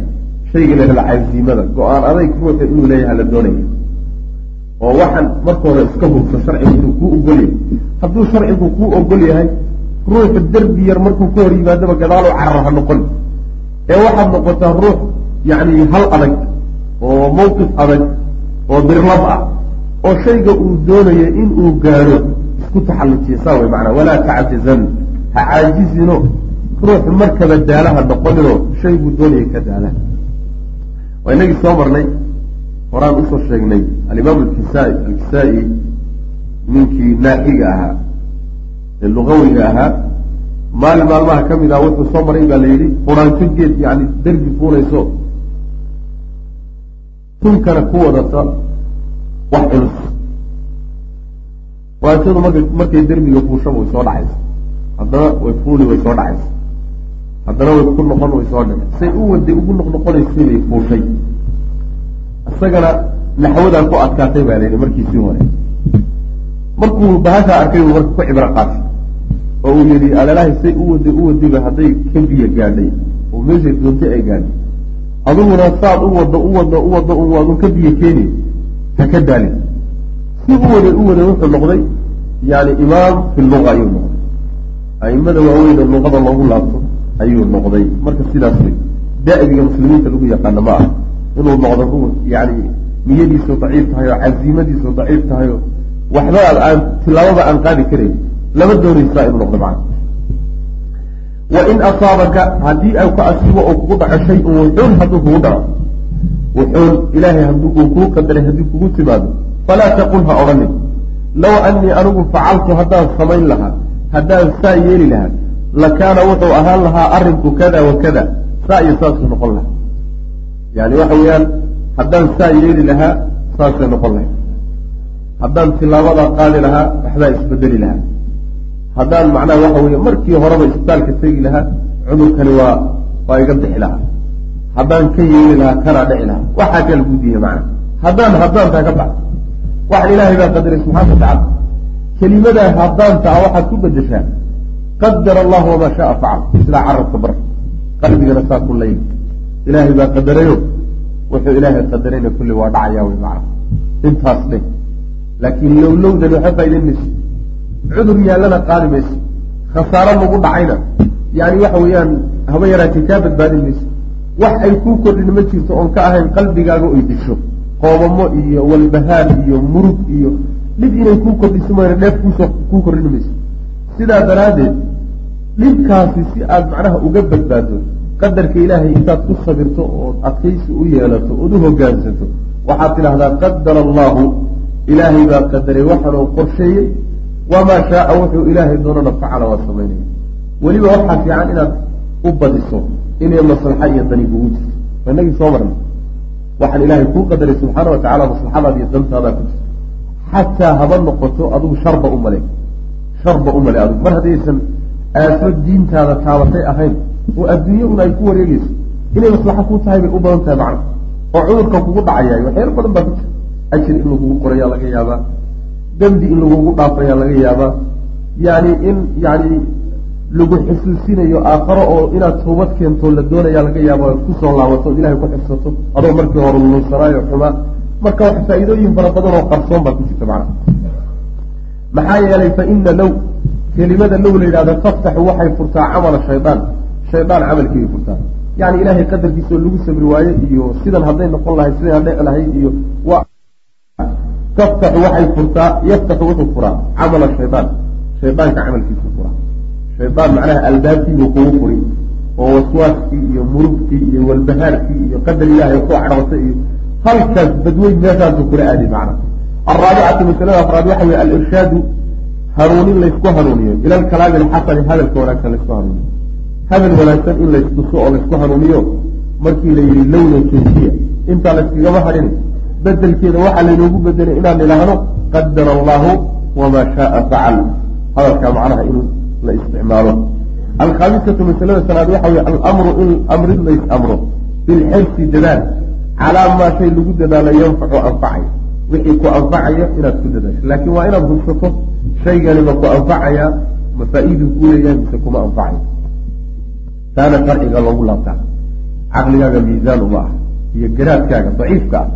shayga la hela casiimada go'aan adayg ruuxa inuu leeyaha la doonaya oo waxaan marka hore iska hubso sharcigu inuu kuu ogol yahay hadduu sharcigu kuu ogol yahay ruuxa derbi yar markuu ka hor yimaadaba gadaaloo carar ha noqon. Ee waxaad noqotaa ruux yacni hal adag oo mawqif adag oo birlab ah oo shayga uu doonaya inuu gaadho isku taxallujiya saa way macnaa walaa tacjizan ha caajizino. Ruux markaba daalaha noqoninoo shayguu doonaya ka daala. Waa inagii soo marnay horaan u soo sheegnay alimaam alkisaa alkisaa-i ninkii naaxiga ahaa ee lugawiga ahaa maalin maalmaha ka mid ah wuxuu soo maray baa la yidhi quraanto geed yani derbi fuulayso tunkana ku wadata wax culus marka markay derbiga fuushaba way soo dhacaysa haddana way fuuli way soo dhacaysa haddana way ku noqon way soo dhici say u waday ugu noqnoqonaysay bay fuushay isagana naxwadaa ku adkaatay baa layidhi markiisii hore markuu bahashaa arkay buu marka ku cibro qaatay oo uu yidhi alalahay say u waday u wadayba hadday ka biyo gaadhay oo meeshay doontay ay gaadhay adiguna saad u wado u wado u wado un waadun ka biyo keeni ha ka daalin si u waday u waday wuxuu noqday yani imaam fi luga ayuu noqday. Aimada waaweyne luqada loogu laabto ayuu noqday. Marka sidaas wey daa'ibiga muslimiinta lagu yaqaano ma ah inuu noqdo ruux yani niyadiisu daciif tahay oo casiimadiisu daciif tahay oo waxba aan tilaabada aan qaadi karayn lama doonaysaa inuu noqdo macna wain asaabaka haddii ay ku asiibo oo kugu dhaco shay-un wuxuun hadduu kugu dhaco. Wuxuun ilaahay hadduu uu kuu qadaray haddii kugu timaado falaa taqul ha odhanin low annii anigu facaltu haddaan samayn lahaa haddaan saa yeeli lahaa lakaana wuxuu ahaan lahaa arrinku kada wa kada saa iyo saasuu noqon lahaa yani waxa weeyaan haddaan saa yeeli lahaa saasay noqon lahay haddaan tilaabadaa qaadi lahaa waxbaa isbedeli lahaa haddaan macnaha waxa weeye markii horeba isbitaalka tegi lahaa cudurkani waa waa iga bixi lahaa haddaan ka yeeli lahaa kanaa dhici lahaa waxaa kaa lagu diiya macna haddaan haddaantaa ka baxdo waxaan ilaahay baa qadaray subxaana watacala kelimadaa haddaanta ah waxaad ku bedeshaa qadar allahu wamaa shaaa facal sidaa carabka bar qalbigana saa ku layl ilaahay baa qadarayo wuxuu ilaahay qadarayna kulli waa dhacaya wey macna. Intaas dheh laakiin lowlowdan waxa faa'idayn mayso cudur yaallana qaadi mayso khasaaro lagu dhacayna yani waxa weeyaan haba yaraatee kaa badbaadin mayso wax ay kuu kordhin ma jirto oon ka ahayn qalbigaaga oy disho qoomamo iyo walbahaar iyo murug iyo dhib inay kuu kordhiso mayna dheef kuusoo kuu kordhin mayso. Sidaa daraaddeed dhibkaasi si aada macnaha uga badbaado qadarka ilaahay intaad ku sabirto ood adkaysi u yeelato ood u hogaansanto waxaad tidhaahdaa qadara allahu ilaahay baa qadaray waxaanuu qorsheeyey wamaa shaaa wuxuu ilaahay doonana facala waa samaynaya weliba waxaa fiican inaad u badiso inay maslaxa iyo dani kugu jirto. Inagii soo marna waxaan ilaahay kuu qadaray subxaana watacala maslaxadaada iyo dantaadaa ku jirto xataa haba noqoto adigu sharba u male sharba u male adigu mar haddaysan aafo diintaada taabatay ahayn oo adduunye un ay ku wareegeyso inay maslaxo kuu tahay bay u badan tahay macna. Oo cudurka kugu dhacayay waxyaalo badan baa ku jira. Ajir in lagugu qorayaa laga yaabaa. Dembi in lagugu dhaafayaa laga yaabaa. Yani in yani lagu xusuusinayo aakharo oo inaad toobad keento la doonayaa laga yaaba ku soo laabato od ilahay ku xifsato adoo markii hore lulunsanaayo xumaa. Marka wax faa-iidooyin fara badan oo qarsoon baa ku jirta macna. Maxaa yeelay fa ina low kelimada low la yidhahda taftaxu waxay furtaa camala shaydaan. Shaydaan camalkiibay furtaa. Yani ilahay qadarkiisa oo lagu sabri waaye iyo sidan hadday noqon lahayd sidan hadheci lahayd iyo taftaxu waxay furtaa yaftaxu wuxuu furaa camala shaydaan. Shaydaanka camalkiisu furaa shaydaan macnaha albaabkiibuu kugu furi oo waswaaskii iyo murugtii iyo walbahaarkii iyo qadar ilaahay ku cadhootay iyo halkaas badweyn meeshaasuu kula aaday macna. Alraabicatu masalada afraad waxa weye alirshaadu hanuunin laysku hanuuniyo. Ila alkalaami alxasani hadalka wanaagsan laysku hanuuniyo. Hadal wanaagsan in laysduso oo laysku hanuuniyo markii la yihi lowna kayfiya. Intaa layskagama hadhin bedelkeeda waxaa laynoogu bedelay inaan idhaahno qadara allahu wamaa shaaa facal hadalkaa macnaha in la isticmaalo. Alkhaamisatu masalada sanaad waxa weye alamru in amrid lays amro bilxirsi dadaal. Calaa maa shay lagu dadaalo yanfacu anfacaya. Wixii ku anfacaya inaad ku dadaasho. Laakiin waa inaad hubsato shaygani ma ku anfacaya ma faa-iidu kuu leeyahay mise kuma anfacayo taana sharciga loogu laabtaa. Caqligaaga miisaan uma ah iyo garaadkaaga daciifka ah.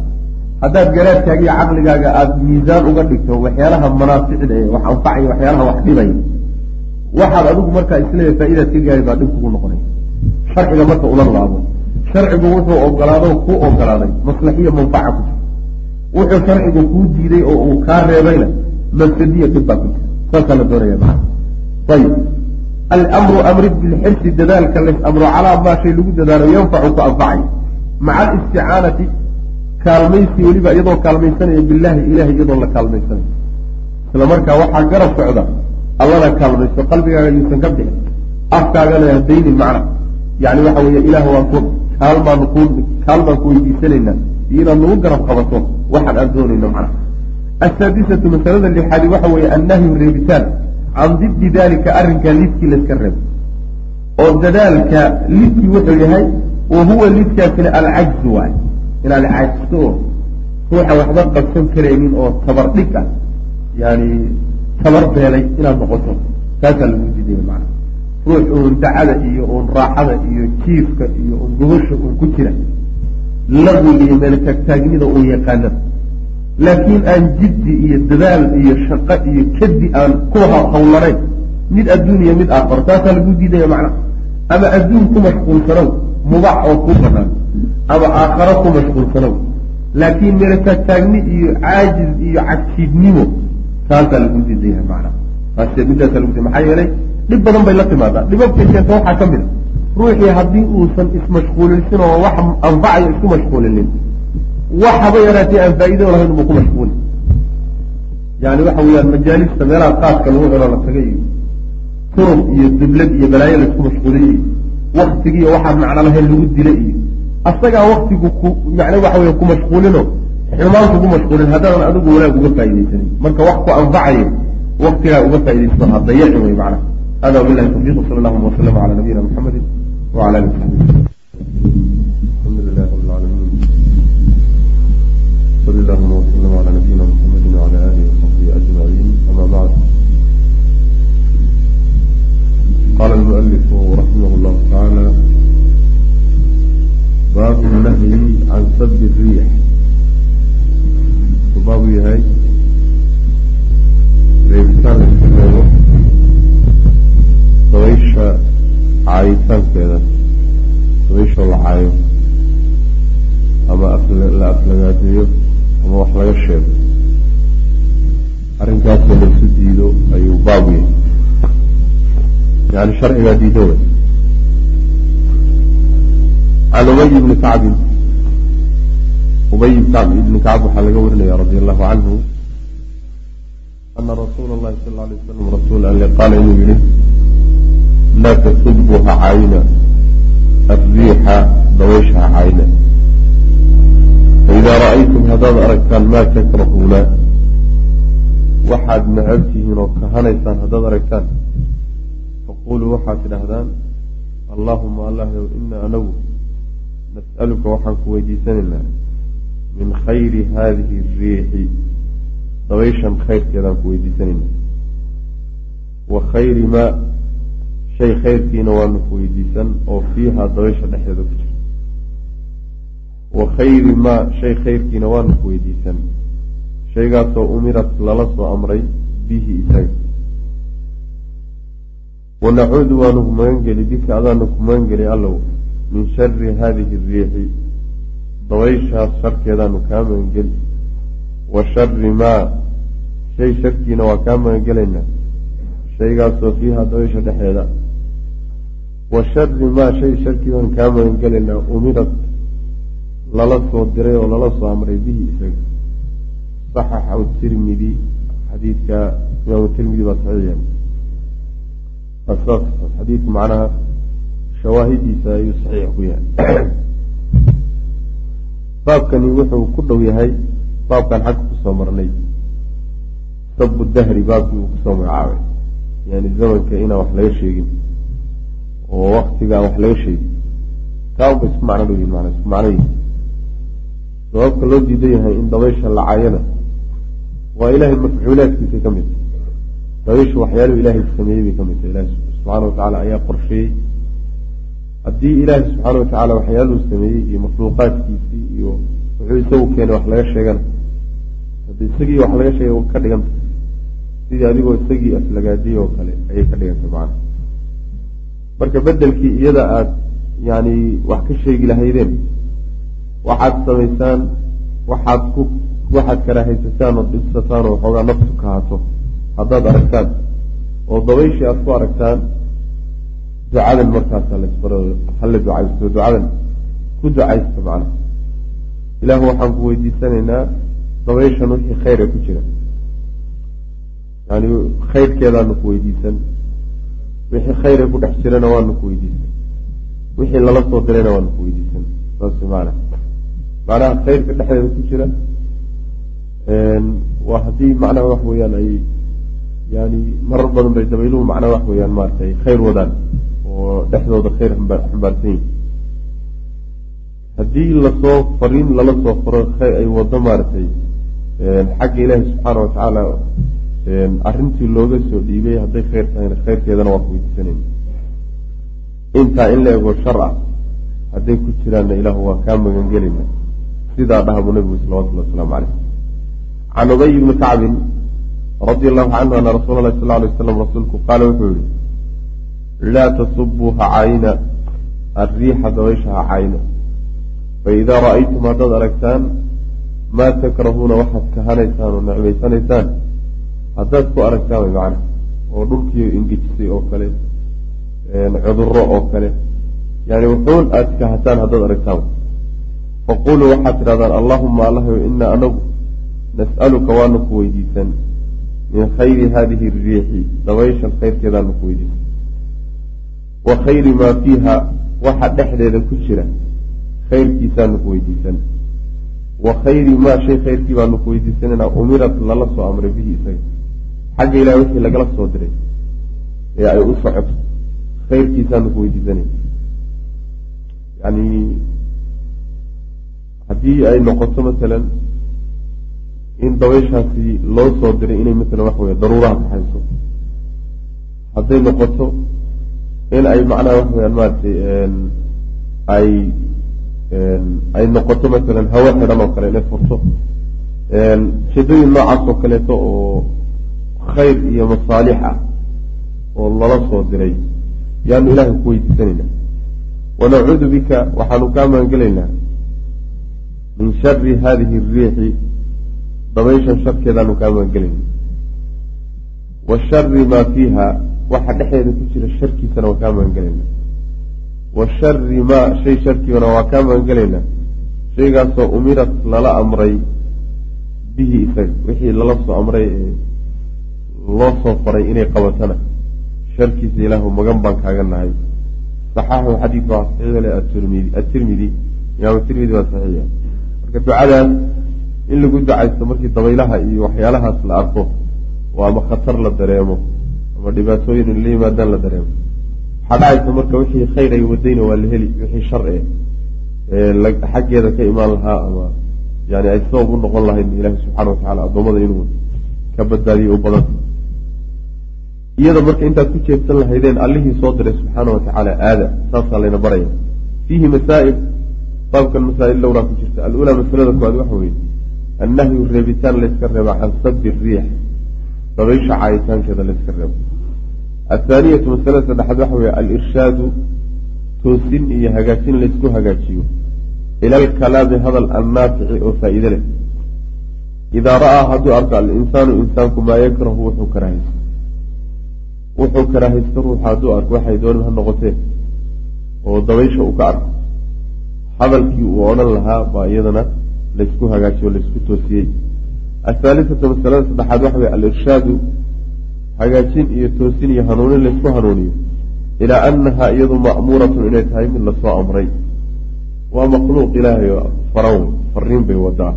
Haddaad garaadkaaga iyo caqligaaga aada miisaan uga dhigto waxyaalaha manaaficda ee wax anfacaya waxyaalaha wax dhibaya waxaad adigu markaa is leeyahay faa-idaad ka gaari baa dhib kugu noqonay. Sharciga marka ula laabo sharcigu wuxuu ogolaado kuu ogolaaday maslaxiya manfaca ku jira. Wuxuu sharcigu kuu diiday oo uu kaa reebayna mafsadiya dhib baa ku jira. Saasaa la doonaya maa ayib almru amrid bilxirsi dadaalka lays amro calaa maa shay lagu dadaalo yanfacu ku anfacay. Maca alisticaanati kaalmaysi weliba iyadoo kaalmaysanaya bilaahi ilahay iyadoo la kaalmaysanaya isla waxaa garab socda allana kaalmayso qalbigaaga yuusan ka bixin. Afkaagana hadaynin macna. Yani waxa weeye ilaah waan ku kaalbaanu ku kaalbaan ku weydiisanaynaa. Iyo inaad nagu garab qabato waxaan aan doonayno macna. Asaadisatu masalada lixaadi waxa weeye annahyu reebitaan. Can diddi dalika arrinkaa lidkii layska reebo. Oo dadaalka lidkii wuxuu yahay wa huwa lidkaasina alcajzu waay. Inaad caajisto oo ruuxa waxba qabsan karaynin oo tabar dhig ah. Yani tabar beelay inaad noqoto. Taasaa lagu diidaya macna. Ruux uun dacada iyo uun raaxada iyo jiifka iyo uun gogosha uun ku jira. Laqwiga iyo meel taagtaagnida uun yaqaanada laakiin aan jiddi iyo dadaal iyo shaqo iyo kadi aan ku hawlanayn mid adduun mid aakharo taasaa lagu diidaya macna. Ama adduun ku mashquulsanow mubax oo ku banaan. Ama aakharo ku mashquulsanow laakiin meel taagtaagni iyo caajiz iyo cajiibnimo taasaa lagu diidaya macna. Taas midaasaa lagu maxaa yeelay dhib badan bay la timaadaa. Dhibabkay keenta waxaa ka mid a ruuxii haddii uusan ismashquulinsin oo wax anfacayo isku mashquulinin wax haba yaraatee aan faa'iido lahayn buu ku mashquuli yani waxa weeyaan majaalista meelaha qaaska lagu cuno la taga iyo turub iyo diblad iyo balaayo la isku mashquuliy iyo waktigiiyo waxaan macno lahayn lagu dila iyo asagaa waktigu ku macne waxa wey ku mashquulino xumaan kugu mashquulin haddaanan adigu wanaag uga faaidaysanin marka wax ku anfacayo waktigaa uga faaidaysto ha dayaci wey macna. Hada wabilahi tawfiq sala allahuma waslama cala nabiyina muxamedi wala ali saxbi alxamdu lilahi rabi lcaalamiin sali allahuma waslama cala nabiyina muxamedi wala alihi wasaxbihi ajmaciin. Ama bacd qala almualifu sharcigaa diido wey can ubay bni kacbin ubay ibni kacb waxaa laga warinaya radi allahu canhu ana rasuula llahi sal alay wasalam rasuul alle qaala inuu yihi laa tasubu ha cayna alriixa dabaysha ha faidaa ra'aytum haddaad aragtaan maa takrahuuna waxaad necab tihiin oo kahanaysaan haddaad aragtaan faquluu waxaad tidhaahdaan allaahuma allahyow ina anagu nas'aluka waxaan ku weydiisanaynaa min khayri haadihi ariixi dabayshan khayrkeedaan ku weydiisanaynaa wa khayri maa shay khayrkiina waanu ku weydiisan oo fiiha dabaysha dhexdeeda ku jira wa khayri maa shay khayrkiina waanu ku weydiisan shaygaasoo umirat lala soo amray bihi isaga wanacuudu waanu ku magangeli bika adaanu ku magangeli allow min shari haadihi ariixi dabayshaas sharkeedaanu kaa magangeli wa shari maa shay sharkiina waa kaa magangelaynaa shaygaasoo fiiha dabaysha dhexeeda wa shari maa shay sharkii baan kaa magangelaynaa umirat lala soo diray oo lala soo amray bihi isaga saxaxa tirmidi xadiidka imaamu tirmidi baa saxiixya xadiidku macnaha shawaahidiisa ayuu saxiix ku yahay. Baabkani wuxuu ku dhow yahay baabkan xagga ku soo marnay. Sabu dahri baabkii uu ku soo magacaabay. Yani zamanka inaan wax laga sheegin oo waktiga aan wax laga sheegin. Taaba isku macno dhow yihiin isku macno yihiin sababka loo diidan yahay in dabaysha lacayana waa ilahay mafcuulaadkiisa ka mid dabaysha waxyaaluhu ilaahay sameeyey bay ka mid tahay ilahi subxaana watacaala ayaa qorsheeyey. Haddii ilaahi subxaana watacaala waxyaaluhu sameeyey iyo makhluuqaadkiisii iyo wuxuu isagu keenay wax laga sheegana haddi isagii wax laga sheegay ka dhiganta sidii adigoo isagii aflagaadiyey oo kale ayay ka dhigantay macana marka bedelkii iyada aada yani wax ka sheegi lahaydeen waxaad samaysaan waxaad ku waxaad karaahaysataan oo dhibsataan oo waxoogaa naftu ka hato haddaad aragtaan oo dabayshii aada ku aragtaan ducadan markaasa hala ducaysto ducadan ku ducaysta macna. Ilaahu waxaan ku weydiisanaynaa dabayshan wixii khayra ku jira. Yani khayrkeedaanu ku weydiisan wixii khayra ku dhex jirana waanu ku weydiisan wixii lala soo dirayna waanu ku weydiisan. Saas maana macnaha khayrka dhexdeeda ku jira waa haddii macnaha wax weeyaan ay yani marar badan bay dabayluhu macnaha wax weeyaan maaratay khayr wadaan oo dhexdooda khayr xambaarsan yihiin haddii la soo fariin lala soo faro ay wado maaragtay xagga ilaahi subxaana watacaala arrintii looga soo dhiibay hadday khayr tahayna khayrkeedana waa ku weydiisanayn intaa in la ego shar ah hadday ku jiraanna ilaahu waa kaa magangelayna. Sidaa dhaha buu nabigu salawatulli wasalaamu caleyh can ubay bni kacbin radi allahu canhu ana rasuula lahi sal alay waslam rasuulku qaala wuxuu yihi laa tasubuu ha cayna alriixa dabaysha ha cayna faidaa ra'aytum haddaad aragtaan maa takrahuuna waxaad kahanaysaan oo necmaysanaysaan haddaad ku aragtaan way macana oo dhulkii ingejisay oo kale cuduro oo kale. Yani wuxuun aada kahataan haddaad aragtaan. Faquluu waxaad tidhahdaan allahuma allahyo inaa anagu nas'aluka waanu ku weydiisan min khayri hadihi ariixi dabayshan khayrkeedaanu ku weydiisan wa khayri maa fiiha waxa dhexdeeda ku jira khayrkiisaanu ku weydiisan. Wa khayri maa shay khayrkii baanu ku weydiisanayna umirat lala soo amray bihi isaga. Xagga ilahi wixii lagala soo diray ee ay u socoto khayrkiisaanu ku weydiisanay yani haddii ay noqoto masalan in dabayshaasi loo soo diray inay masalan waxa wey daruuraha kaxayso hadday noqoto in ay macnaha waxa weyaan maaragtay ay ay noqoto masalan hawo xidhan oo kale inay furto. Jeedooyin noocaas oo kaleeto oo khayr iyo masaalix ah oo lala soo diray yaanu ilaahay ku weydiisanayna wanacuudu bika waxaanu kaa magangelaynaa min shari hadihi ariixi dabayshan sharkeedaanu kaa magangelayna wa shari maa fiiha waxa dhexdeeda ku jira sharkiisana waa kaa magangelayna wa shari maa shay sharkiibana waa kaa magangelaynaa shaygaasoo umirat lala amray bihi isaga wixii lala soo amray ee loo soo faray inay qabatana sharkiisa ilaahu magan baan kaaga nahay. Saxaaxu xadiidka waa saxiixle atirmidi imaam tirmidi waa saxiixa marka ducadaas in lagu ducaysto markii dabaylaha iyo waxyaalahaas la arko oo ama khatar la dareemo ama dhibaatooyin in la yimaadaan la dareemo. Waxaa dhacaysa marka wixii khayr ay wadayna waa la heli wixii shar e xaggeeda ka imaan lahaa ama yani ay sabab u noqon lahayd ilaahi subxana watacala addoommada inuu ka badbaadiyo u badan. Iyada marka intaad ku jeedsan lahaydeen allihii soo diray subxaana watacaala aada saasaa layna baraya. Fiihi masaa'il baabkan masaa'il dhowraa ku jirta. Alulaa masalada koowaad waxa weye annahyu reebitaan layska reeba can sabi riix. Dabaysha caayitaankeeda layska reebo. Athaaniyatu masalada saddexaad waxa weye alirshaadu toosin iyo hagaajin laysku hagaajiyo. Ila alkalaami hadal annaafici oo faa-iide leh. Idaa ra'aa hadduu arko alinsaanu insaanku maa yakrahu wuxuu karahaysto wuxuu karaahaysto ruuxa hadduu arko waxay doonin ha noqotee oo dabaysha uu ka arko. Hadalkii uu odhan lahaa baa iyadana laysku hagaajiyo laysku toosiyey. Athaalisatu masalada saddexaad waxa weye alirshaadu hagaajin iyo toosin iyo hanuunin laysku hanuuniyo ilaa annahaa iyadu ma'muuratun inay tahay mid la soo amray. Waa makhluuq ilaahay oo faran fariin bay wadaa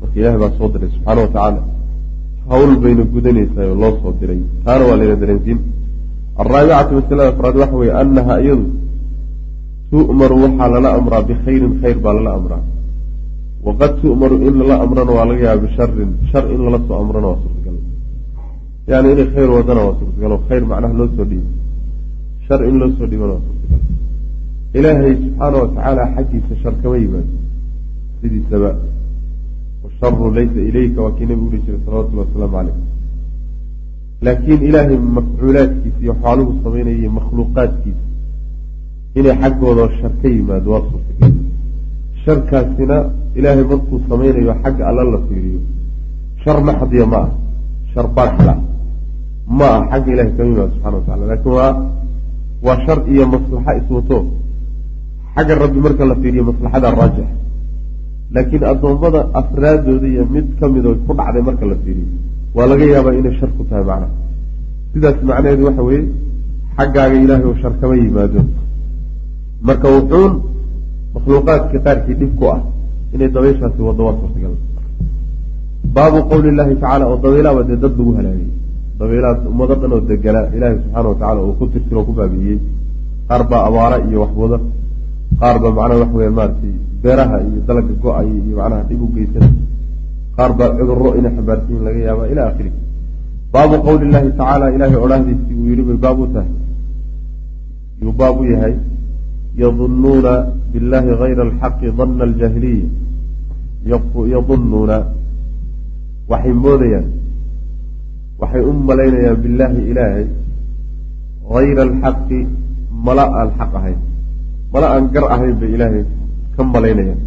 marka ilahay baa soo diray subxaana wa tacaala hawl bayna gudanaysaa oo loo soo diray. Taana waa layna dareensiin alraabicatu masalada afraad waxa weeye annaha iyadu tu'maru waxaa lala amraa bikhayrin khayr baa lala amraa waqad tu'maru in lala amrana waa laga yaaba bisharin shar in lala soo amrana waa suurtagal yani inay khayr wadana waa suurtagal oo khayr macnaha loo soo dhiibo shar in loo soo dhiibana waa suurtagal ilaahay subxaana wa tacaala xaggiisa shar kama yimaado sidiisaba washaru laysa ilayka waa kii nabigu uhi jiray salawatullhi wasalaamu caleyh laakiin ilaahay mafcuulaadkiisa iyo xaaluhu samaynaya makhluuqaadkiisa inay xaggooda shar ka yimaado waa suurtagal sharkaasina ilaahay markuu samaynayo xagga alla la fiiriyo. Shar maxdiya ma ah. Shar baaxla ma ah xagga ilahay kama yimaado subxana wa tacala laakiin waa waa shar iyo maslaxa iswato xagga rabbi marka la fiiriyo maslaxada raajix. Laakiin addoommada afraadooda iyo mid ka mid oo ku dhacday marka la fiiriyo waa laga yaabaa inay shar ku tahay macnaha sidaas macnaheedu waxa weeye xaggaaga ilaahay oo shar kama yimaado. Marka wuxuun makhluuqaadka qaarkii dhib ku ah inay dabayshaasi waddo waa suurtagal baabu qowli llahi tacala oo dabaylaaba dee dad lagu halaagay. Dabaylahaas ummado dhan oo degala ilaahay subxaana wa tacala uu ku tirtiro o ku baabi'iyey qaar baa abaara iyo waxwada qaar baa macnaha waxa weya maaragtay beeraha iyo dalaga go'ay iyo macnaha dhib u geysana qaar baa cudurro inay xambaarsiyin laga yaaba ila akhiri baabu qowli llahi tacaala ilaahay odhahdiisii uu yidhi bay baab tahay. Yuu baab yahay. Yadunnuuna billahi gayra alxaqi danna aljaahiliya yadunnuuna waxay moodayaan waxay u malaynayaan billaahi ilaahay hayra alxaqi mala aan xaq ahayn. Mala aan gar ahayn bay ilaahay ka malaynayaan.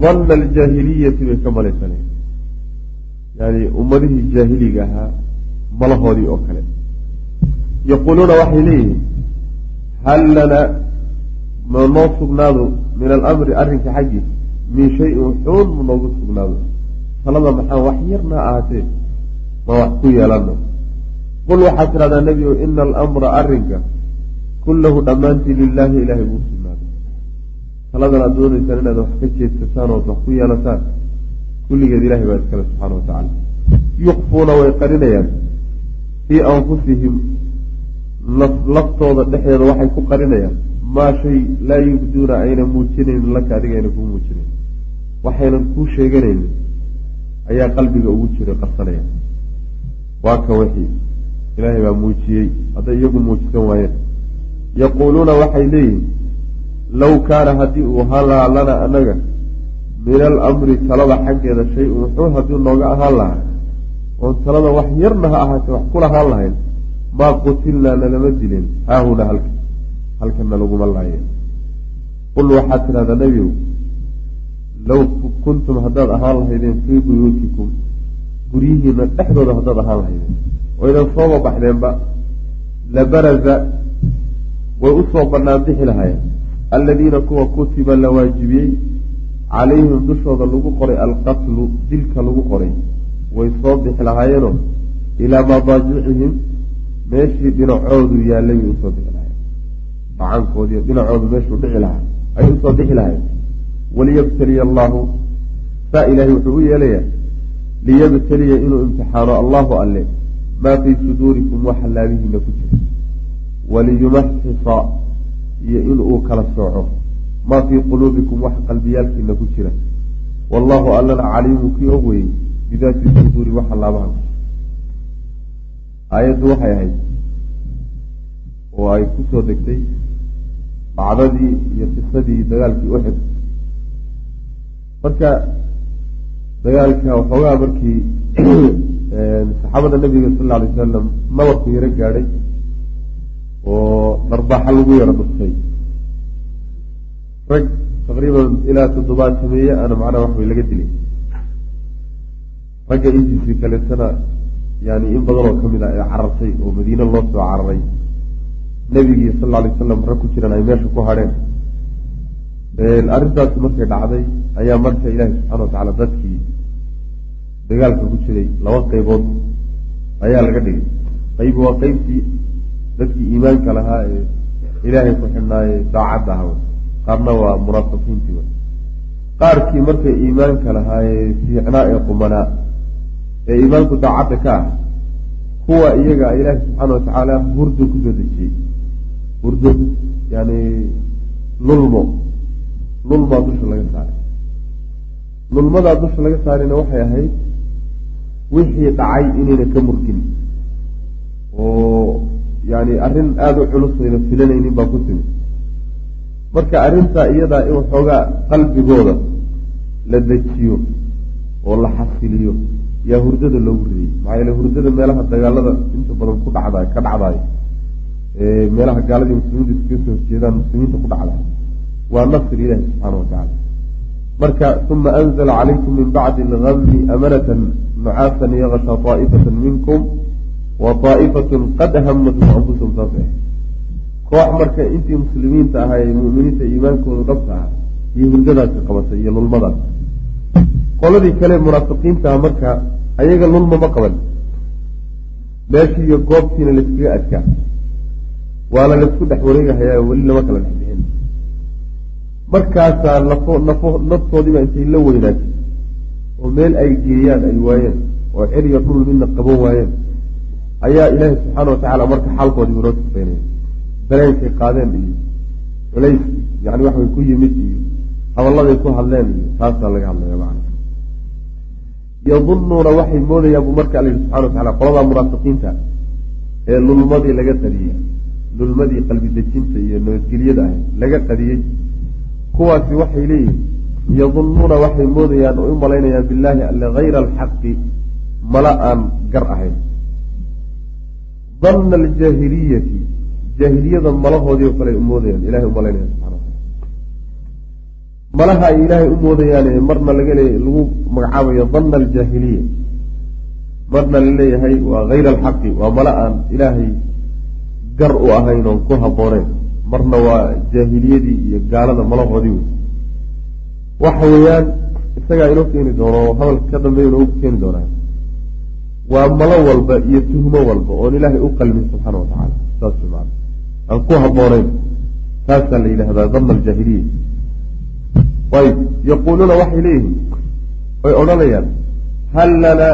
Danna aljaahiliyati bay ka malaysanayaan. Yani ummadihii jaahiliga ahaa malahoodii oo kale. Yaquuluuna waxay leeyihiin hal lana ma noo sugnaado min alamri arrinka xaggiisa min shayin wuxuun ma noogu sugnaado talada maxaa wax yarnaa ahaatee? Ma wax ku yeelano. Qul waxaad tidhahdaa o ina alamra arrinka kullahu dhammaantii lilaahi ilaahay buu sugnaaday. Taladan aad doonaysaan inaad wax ka jeedsataan ood wax ku yeelataan. Kulligeed ilahay baa iskale subxaana wa tacaala. Yukfuuna way qarinayaan. Fii anfusihim laftooda dhexeeda waxay ku qarinayaan. Maa shay laa yubduuna ayna muujinaynin laka adiga ayna kuu muujinayn waxaynan kuu sheeganaynin ayaa qalbiga ugu jira qarsanaya waa ka wixii. Ilaahay baa muujiyey. Hadday iyagu muujisan waayeen yaquuluuna waxay leeyihiin low kaana haddii uu ahaan lahaa lana annaga min alamri talada xaggeeda shay-un wuxuu haddii nooga ahaan lahaa oon talada wax yarna ha ahaatee wax ku lahaan lahayn maa qutilnaa nalama dileen haahuna halka. Halkana laguma laayeen qul waxaad tidhahdaa nebigow low kuntum haddaad ahaan lahaydeen fii buyuutikum guryihiina dhexdooda haddaad ahaan lahaydeen oydan sooba baxdeenba labaraza way u soo bannaan bixi lahaayeen alladiina kuwa kutiba la waajibiyey calayhim dushooda lagu qoray alqatlu dilka lagu qoray way soo bixi lahaayeenoo ilaa madaajicihim meeshii dhinacoodu yaallay bay u soo bixi lahayd dhacankoodiiyo dhinacoodu meeshuu dhici lahaa ayay u soo bixi lahayd waliyabtaliya allahu saa ilaahay wuxuu u yeelayaa liyabtaliya inuu imtixaano allahu alle maa fii suduurikum waxa laabihiina ku jira. Waliyumaxisa iyo inuu kala sooco. Maa fii quluubikum waxa qalbiyaalkiina ku jira. Wallahu allana caliimu kii og weyey bidaati suduuri waxa laabaha aayaddu waxay ahayd oo ay ku degtay dhacdadii iyo qisadii dagaalkii uxud marka dagaalka waxoogaa markii saxaabada nabiga sal alla alay wasalam nabarku yaro gaadhay oo dharbaaxa lagu yaro dhuftay. Rag taqriiban ilaa toddobaad sameeye ana macnaha wax way laga dilay. Ragga intiisii kaleetana yani in badan oo ka mid ah ee carartay oo madiine loo soo cararay. Nebigii sal alla alay wasalam rag ku jiran ay meesha ku hadheen arrintaasi markay dhacday ayaa marka ilaahi subxana wa tacaala dadkii dagaalka ku jiray laba qaybood ayaa laga dhigay. Qayb waa qeybtii dadkii iimaanka lahaa ee ilaahay ku xidhnaaye daacadda aha qaarna waa munaafiqiintii w qaarkii markay iimaanka lahaayee fiicnaa ee qumanaa ee iimaanku daacadda ka ah kuwa iyaga ilaahi subxaana wa tacaala hurdo ku soo dejiyey hurdo yani lulmo lulmaa dusha laga saaray. Lulmadaa dusha laga saarayna waxay ahayd wixii dhacay inayna ka murgin. Oo yani arrin aada u culusayna filanaynin baa ku timid marka arrintaa iyadaa in waxoogaa qalbigooda la dejiyo oo la xasiliyo yaa hurdada loogu ridayy maxaa yeele hurdada meelaha dagaalada inta badan ku dhacday ka dhacdayo meelaha gaaladii muslimiinta iskaga soo horjeedaan muslimiinta ku dhacdayo waa nasri ilahi subxaana watacala marka uma anzla calaykum min bacdi algami amanatan nucaasan yaksha طaa'ifata minkum wa طaa'ifatun qad hamatum anfusahum saas ah koox marka intii muslimiinta ahaa ee muminiinta iimaankooda dhabta ah iyo hurdadaasi qabatay iyo lulmadaas. Qoladii kale munaafiqiintaha marka ayaga lulma ma qaban. Meeshii iyo goobtiina layskaga adkaa. Waana laysku dhex wareegahayaa weli lama kala dhex bixin markaasaa nafo nafo naftoodiiba intay la weynaatay. Oo meel ay geeyaan ay waayeen. Oo cer iyo dhul midna qaban waayeen. Ayaa ilaahi subxaana watacaala marka xaalkoodii inoo sifaynaya dareenkay qaadeen iyo culays yani wax way ku yimid iyo hadalladay ku hadleen iyo taasaa laga hadlaya macana yadunuuna waxay moodayaan buu marka alla yihi subxana watacala qoladaa munaafiqiinta ee lulmadii laga qadiyey. Lulmadii qalbi dejinta iyo nabadgelyada ahay laga qadiyey kuwaasi waxay leeyihiin yadunuuna waxay moodayaan oo u malaynayaan billaahi alle hayra alxaqi mala aan gar ahayn. Danna aljaahiliyati jaahiliyada malahoodii o kale u moodayaan ilahay u malaynaya subxana watacala malaha ay ilaahay u moodayaane marna laga lagu magacaabayo danna aljaahiliya. Marna la leeyahay waa hayra alxaqi waa mala aan ilaahay gar u ahayn oon ku habbooneen marna waa jaahiliyadii iyo gaalada malahoodii wey waxa weeyaan isagaa inoo keeni doono hadalka ka dambeeya inoogu keeni doonaa. Waa malo walba iyo tuhmo walba oon ilaahay u qalmin subxaana watacaala saas maana aan ku habbooneyn taasaa la yidhahdaa danna aljaahiliya ayb yaquuluuna waxay leeyihiin way odhanayaan hal lana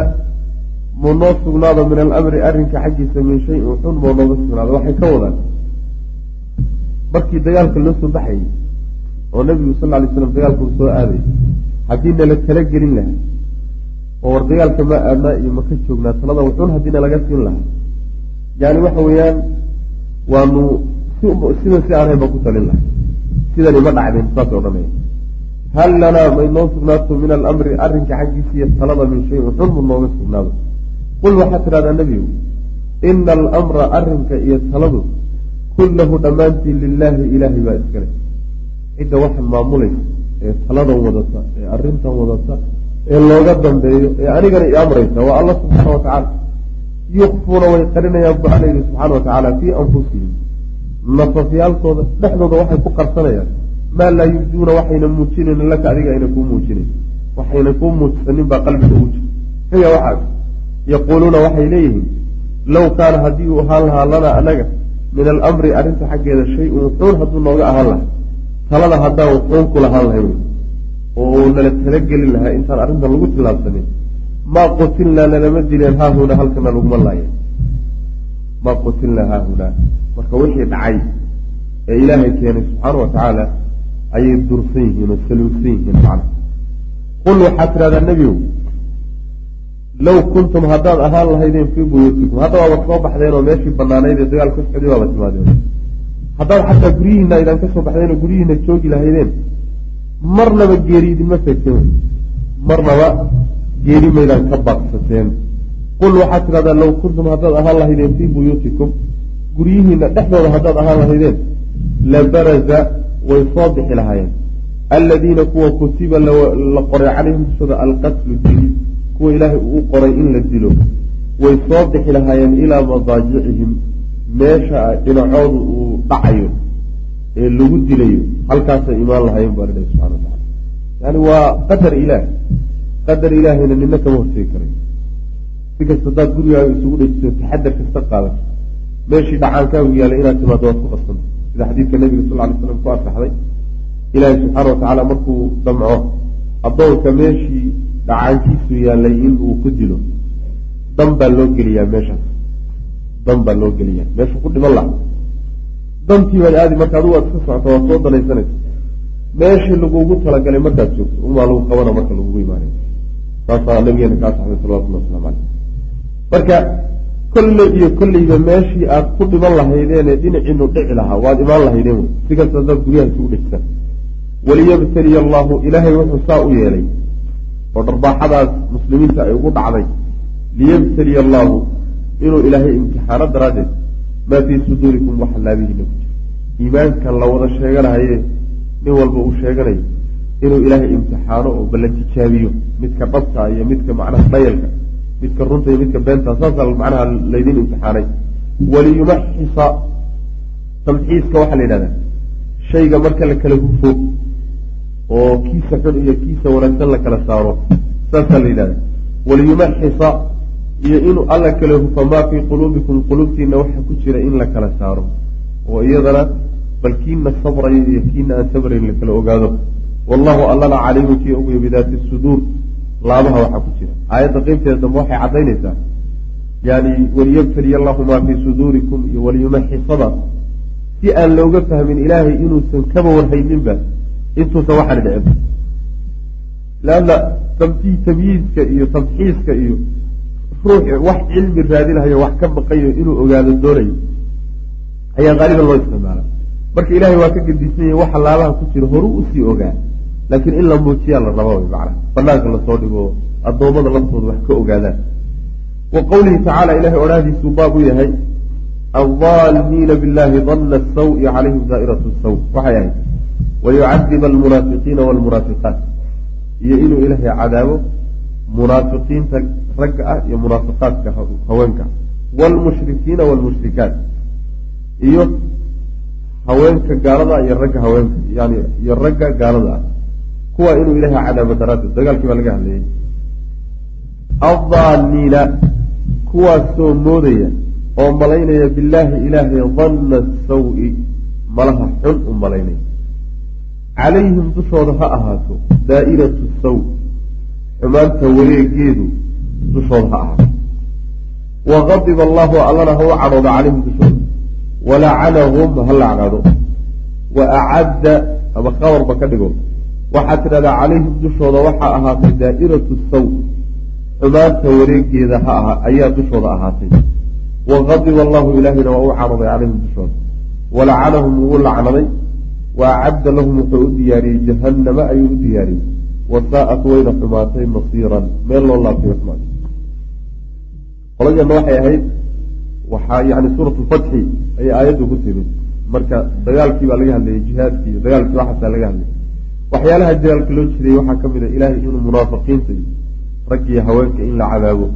mu noo sugnaado min alamri arrinka xaggiisa min shayin xun moo nooga sugnaado? Waxay ka wadaan markii dagaalka loo soo baxayay oo nabigu sal ly slam dagaalka soo aaday haddii nala kala gelin lahaa oo war dagaalka ma aadnaa iyo maka joognaa talada wuxuun haddiina laga siin lahaa. Yani waxa weeyaan waanu sidan si aan baan ku talin lahay sidani ma dhacdeen saasay odhanaya hal lanaa may noo sugnaato min alamri arrinka xaggiisa iyo talada min shayin xun mu nooga sugnaado. Qul waxaad tidhahdaa nebigu ina alamra arrinka iyo taladu kullahu dhammaantii lilaahi ilaahay baa iskale cidda waxaan maamulaysa ee taladan wadata ee arrintan wadata ee looga dambeeyo ee anigana i amraysa waa alla subxaana wa tacaala. Yukfuuna way qarinayaan bu alla yidhi subxaana wa tacaala fii anfusihim. Nafafyaalkooda dhexdooda waxay ku qarsanayaan maa laa yubduuna waxayna muujinayn laka adiga ayna kuu muujinayn waxayna kuu muujisanin baa qalbiga ugu jira. Yaquuluuna waxay leeyihiin low kaana haddii uu ahaan lahaa lanaa anaga min alamri arrinta xaggeeda shay-un wuxuun hadduu nooga ahaan lahaa. Talada haddaan wuxuun ku lahaan lahay wey. Oo nala talagelin lahaa intaan arrintan lagu tillaabsanin maa qutilnaa nalama dileen haahunaa halkana laguma laaya maa qutilnaa haahunaa marka wixii dhacay ee ilaahay keenay subxaana wa tacaala ayay dursan yihiin oo saluugsan yihiin macna. Qul waxaad tidhahdaa nebigow low kuntum haddaad ahaan lahaydeen fii buyuutikum hadda waaba baxdeen oo meeshii banaanayd ee dagaal ka socday baaba timaadeen haddaad xataa guryihiina aydan ka soo baxdeen oo guryihiina joogi lahaydeen marnaba geeri idinma feegteen marnaba geeri maydaan ka baaqsateen qul waxaad tidhahdaa low kuntum haddaad ahaan lahaydeen fii buyuutikum guryihiina dhexdooda haddaad ahaan lahaydeen labaraza way soo bixi lahaayeen aladiina kuwa kutiba la qoray calayhim dushooda alqatlu dili kuwa ilaahay uu qoray in la dilo. Way soo bixi lahaayeen ilaa madaajicihim. Meesha dhinacoodu uu dhacayo ee lagu dilayo. Halkaasay imaan lahaayeen baa ilahi subxana watacala yani waa qadar ilaah qadar ilaahayna nina kama hortegi karay si kasta hadaad gurigaaga isugu dhejiso taxadar kasta qaadato. Meeshii dhacaankaagu yaallay inaad timaado waad ku qasanta sida xadiidka nabiga sal ly slam ku asaxday ilaahay subxaana watacaala markuu damco addoonka meeshii dhacaankiisu yaallay in uu ku dilo. Dan baa loo geliyaa meeshaas dan baa loo geliyaa. Meeshuu ku dhiman laha dantii baad aadi marka adigu waad iska socoto waad soo danaysanaysa meeshii lagugu talagalay markaad joogto umaa lagu qabana marka lagugu imaanay. Saasaa nabigeena kaa saxday salawatullah waslamu caleyh marka kolle iyo kolleyba meeshii aad ku dhiman lahaydeene dhinaciinu dhici lahaa waad imaan lahaydeen wy si kasta hadaad guryaha isugu dhejisaan waliyabtaliya allahu ilaahay wuxuu saa u yeelay oo dharbaaxadaas muslimiinta ay ugu dhacday. Liyabtaliya allahu inuu ilaahay imtixaano daraaddeed maa fii suduurikum waxa laabihiina ku jira iimaankan la wada sheeganahaye nin walba uu sheeganayo inuu ilaahay imtixaano oo balla tijaabiyo midka dhabta iyo midka macnaha dhayalka midka runta iyo midka beenta saasaa macnaha laydin imtixaanay. Waliyumaxisa tamxiiska waxaa la yidhahdaa shayga marka la kala hufo oo kiisa xun iyo kiisa wanaagsan la kala saaro. Saasaa la yidhahda waliyumaxisa iyo inuu alla kala hufo maa fii quluubikum quluubtiina waxa ku jira in la kala saaro. Oo iyadana bal kiina sabraya iyo kiina aan sabrayn la kala ogaado. Wallahu allana caliimu kii oguya bidaati suduur. Laabaha waxaa ku jira. Aayadda qeybteeda dambe waxay caddaynaysaa. Yani waliyabtaliya allahu maa fii suduurikum iyo waliyumaxisadaas si aan looga fahmin ilaahay inuusan kaba warhayninba intuusan waxaan dhicin. Leanna tamyiizka iyo tamxiiska iyo ruux wax cilmi raadinahayo wax ka baqayo inuu ogaado doonayo ayaa qaaliban loo isticmaala marka ilahay waa ka gedisan yahay waxa laabaha ku jira horu u sii ogaa. Laakiin in la muujiyaa la raba wy macana banaanka la soo dhigo addoommada laftooda wax ka ogaadaan. Wa qowlihi tacaala ilahay odhaahdiisuu baab u yahay aldaalimiina billahi danna sawi calayhim daa'iratu saw waxay ahayd wayucadiba almunaafiqiina walmunaafiqaat iyo inuu ilaahay cadaabo munaafiqiinta ragga ah iyo munaafiqaadka haweenka. waalmushrikiina waalmushrikaat iyo haweenka gaalada iyo ragga haweenka yani iyo ragga gaalada ah. kuwa inuu ilaahay cadaabo daraaddeed dagaalkii baa laga hadlayay. addaaniina kuwaasoo moodaya oo malaynaya billaahi ilaahay danna sawi malaha xun u malaynaya calayhim dushooda ha ahaato daa'iratu saw xumaanta wareegeedu dushooda ha ahaato. Waqadiba allahu allana ha u cadhooda calayhim dushooda walacanahum ha lacnado wa acadda ama khabarba ka dhigo waxaad tidhahdaa calayhim dushooda waxaa ahaatay daa'iratu saw xumaanta wareegeeda ha aha ayaa dushooda ahaatay. Waqadiba allahu ilaahayna waa u cadhooday calayhim dushooda walacanahum wuu lacnaday wa acadda lahum wuxuu u diyaariyey jahannama ayuu u diyaariyey. Wasaa'at wayna xumaatay masiiran. Meel loo laabtay xumaatay qoladeena waxay ahayd waxaa yani suurat lfatxi ayay aayaddu ku timid. Marka dagaalkii baa laga hadlayay jihaadkii dagaalkii waxaasaa laga hadlayay. Waxyaalaha dagaalka loo jiday waxaa ka mid a ilaahay inuu munaafiqiinta raggiiyo haweenka in la cadaabo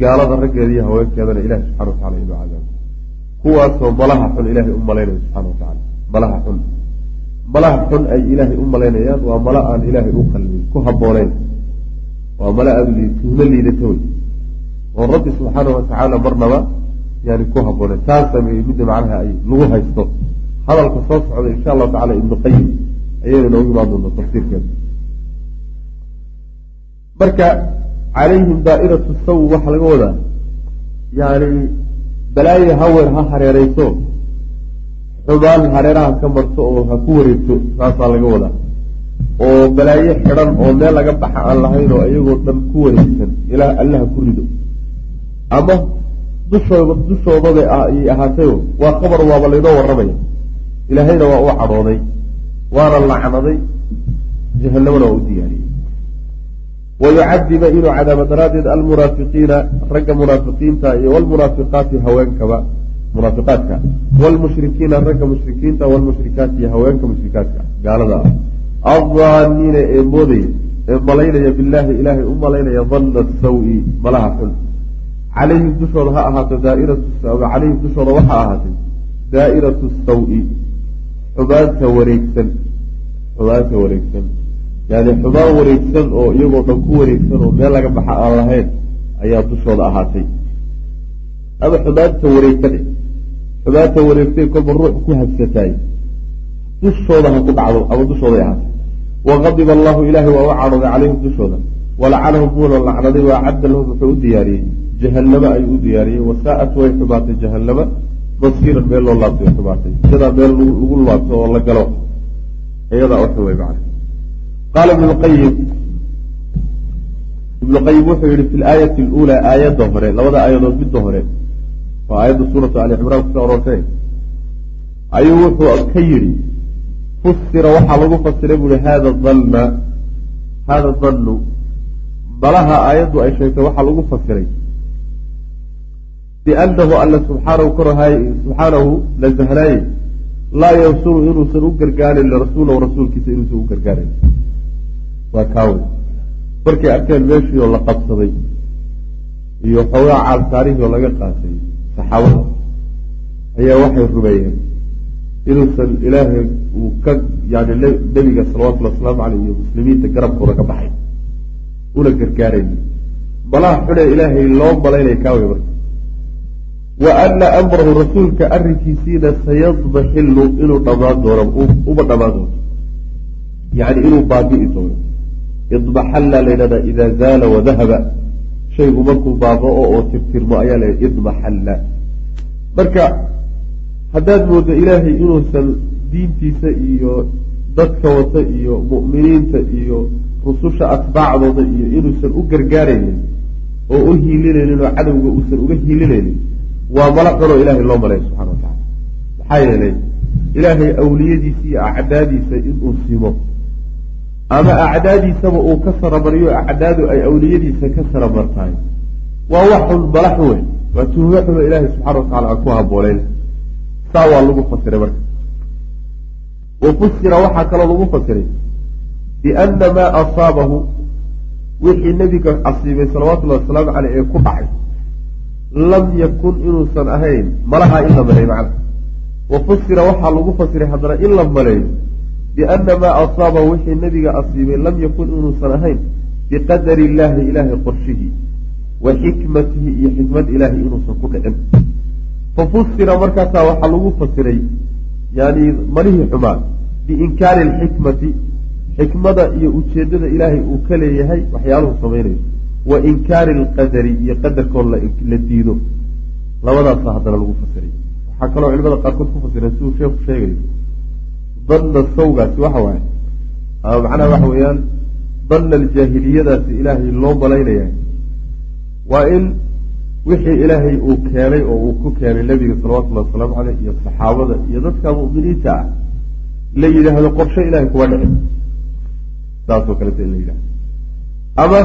gaalada raggeeda haweenkeedana ilahi subxana watacala inuu cadaabo. Kuwaasoo malaha xun ilaahay u malaynayo subxana watacala malaha xun. Malaha xun ay ilaahay u malaynayaan waa mala aan ilaahay u qalmin ku habooneyn waa mala aada tuhmo liidata wey oo rabbi subxaanahu watacaala marnaba yani ku haboonay taas sameeyey midda macnaha ay lagu haysto. Hadalka soo socda insha allahu tacala ibnu qayim ayayna noogu imaan doonta tafsiirkeeda. Marka calayhim daa'iratu saw waxaa laga wadaa yani balaayo haweer ha hareereyso xumaan hareeraha ka marto oo ha ku wareegto saasaa laga wadaa. Oo balaayo xidhan oo meel laga baxa aan lahayn oo iyagoo dhan ku wareegsan ilaah allaha ku rido. Ama dushooda dushoodaba ayay ahaatayo waa qabar waaba laynoo warramaya ilaahayna waa u cadhooday waana lacnaday jahanamana waa u diyaariyey. Wayucadiba inuu cadaabo daraaddeed almunaafiqiina ragga munaafiqiinta iyo walmunaafiqaati haweenkaba munaafiqaadka. Wlmushrikiina ragga mushrikiinta wlmushrikaati iyo haweenka mushrikaadka. Gaalada. Ah addaaniina ee moodaya ee malaynaya billaahi ilaahay u malaynaya danna sawi malaha xun. Calayhim dushooda ha ahaato daairatu calayhim dushooda waxaa ahaatay daa'iratu sawi. Xumaanta wareegsan. Xumaanta wareegsan. Yani xumaan wareegsan oo iyagoo dhan ku wareegsan oo meel laga baxa aan lahayn ayaa dushooda ahaatay. Ama xumaanta wareegsan xumaanta wareegtay kolba ruux ku habsataay dushooda ha ku dhacdo ama dushooday ahaatay waqadiba allahu ilaahay waa u cadhooday calayhim dushooda. Walacanahum wuuna lacnaday wa acadda lahum wuxuu u diyaariyey. Jahannama ayuu u diyaariyey. Wasaa'at way xumaatay jahannama. Masiiran meel loo laabtay way xumaatay iyadaa meel lagu laabto oo la galo iyadaa u xumay macna. Qaala ibnu qayim wuxuu yihi fi laayati luulaa aayadda hore labada aayadood midda hore waa aayadda suuratu ali cimraan ku soo aroortay. Ayuu wuxuu ka yidhi fusira waxaa lagu fasiray buu yihi hada danna hada dannu balaha aayaddu ay sheegtay waxaa lagu fasiray biannahu alla subxaanahu korahay subxaanahu nasahnaaye laa yansuru inuusan u gargaarin lirasuulahu rasuulkiisa inuusan u gargaarin waa kaawe. Markay arkeen meeshii oo la qabsaday iyo xoogaa caalsaarihii oo laga qaatay saxaabada ayaa waxay rumeeyeen inuusan ilaahay uu ka yani nebiga salawatullhi wasalaamu caleyh iyo muslimiinta garabkooda ka baxay. Una gargaarayn. Malaha xunee ilaahay loo malaynaya kaawe marka wa ana amrahu rasuulka arrinkiisiina sayadmaxilu inuu dhamaan doono uba dhamaan doono. Yani inuu baabi'i doono. Idmaxalla laydhahdaa idaa zaala wadahaba shaygu markuu baabao oo tirtirmo ayaa la idmaxalla marka haddaad mooddo ilaahay inuusan diintiisa iyo dadka wata iyo mu'miniinta iyo rususha atbaacdooda iyo inuusan u gargaaraynin oo u hiilinaynin oo cadowga uusan uga hiilinaynin waa mala xunoo ilaahay loo malaya subxana wa tacala maxaa yeelay ilaahay awliyadiisa iyo acdaadiisa inuu simo ama acdaadiisaba uu ka saramaryo acdaadu ay awliyadiisa ka saramartahay waa wax xun mala xun wey waa tuhmo xuno ilaahay subxana wa tacala aan ku haboonayn saa waa lagu fasiray marka. Wa fusira waxaa kaloo lagu fasiray biana maa asaabahu wixii nebiga asiibay salawatullahi wasalaamu caleyh ee ku dhacay lam yakun inuusan ahayn malahaa in la maleeyo macna. Wa fusira waxaa lagu fasiray haddana in la maleeyo biana maa asaabahu wixii nebiga asiibay lam yakun inuusan ahayn biqadari illaahi ilaahay qorshihii wa xikmatihi iyo xikmad ilaahay inuusan ku dhicin fa fusira markaasaa waxaa lagu fasiray yani malihii xumaa biinkaari alxikmati xikmada iyo ujeeddada ilaahay uu ka leeyahay waxyaaluhu samaynayo wa inkaari alqadari iyo qadarkood la diido labadaasa haddana lagu fasiray waxaa kaloo culimada qaarkood ku fasireen siduu sheekhu sheegayo danna sawgaasi waxa waaye. Macnaha waxa weeyaan danna aljaahiliyadaasi ilaahay loo malaynaya waa in wixii ilaahay uu keenay oo uu ku keenay nebiga salawatullahi wasalaamu caleyh iyo saxaabada iyo dadka mu'miniinta ah la yidhaahdo qorshe ilahay kuma dhicin saasoo kaleta in la yidhahdo ama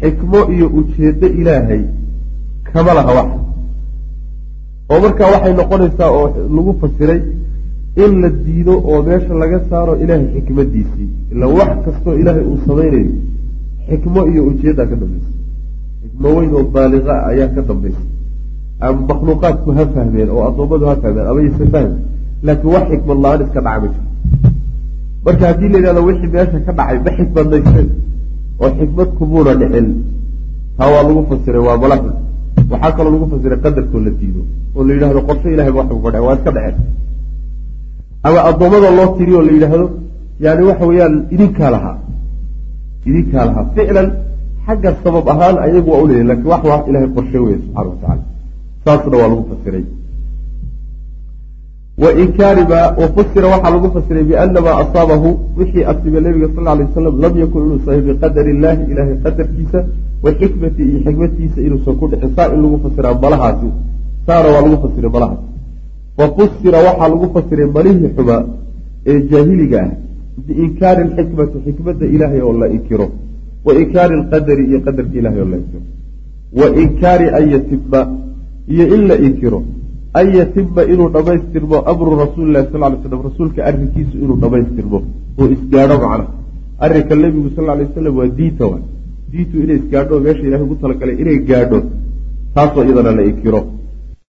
xikmo iyo ujeeddo ilaahay kama laha wax. Oo markaa waxay noqonaysaa oo lagu fasiray in la diido oo meesha laga saaro ilaahay xikmadiisii. Ila wax kastoo ilaahay uu samaynayo xikmo iyo ujeeddaa ka dambaysa xikmo weyn oo baaliqa ayaa ka dambaysa ama makhluuqaadku ha fahmeen oo addoommadu ha fahmeen ama yse fahme laakiin wax xikmad la'aan iska dhaca ma jiro marka haddii la yidhahdo wixii meesha ka dhacay ma xikmadnayseen oo xikmad kumuuna dhicin taa waa lagu fasiray waa malaxda waxaa kaloo lagu fasiray qadarkoo la diido oo la yidhahdo qorshe ilahay ba waxu fadhe waa iska dhexeen ama addoommada loo tiriyo la yidhaahdo yani waxa weeyaan idinkaa lahaa. Idinkaa lahaa. Ficlan xagga sabab ahaan ayagu waa uleeyahy laakiin wax waa ilahay qorshe weeye subxana watacala saasna waa lagu fasiray. Wainkaariba wafusira waxaa lagu fasiray bianamaa asaabahu wixii asiibay nabiga sal alay wasalam lam yakun inuu sahay biqadari illahi ilahay qadarkiisa wa iyo xikmatiisa inuusan ku dhicin. Saa in lagu fasiraa malahaasi saana waa lagu fasiray malahaasi wa fusira waxaa lagu fasiray malihii xumaa ee jaahiliga ah biinkaari alxikmati xikmadda ilaahay oo la inkiro wa inkaari alqadari iyo qadarka ilahay oo la inkiro wa inkaari an yatima iyo in la inkiro an yatima inuu dhammaystirmo amru rasuuli lahi sal lay slam rasuulka arrinkiisu inuu dhammaystirmo oo isgaadho macna. Arrinka nebigu sal lay wasalam waa diinta wa diintu inay isgaadho meesha ilahay ugu talagalay inay gaadho taasoo iyadana la inkiro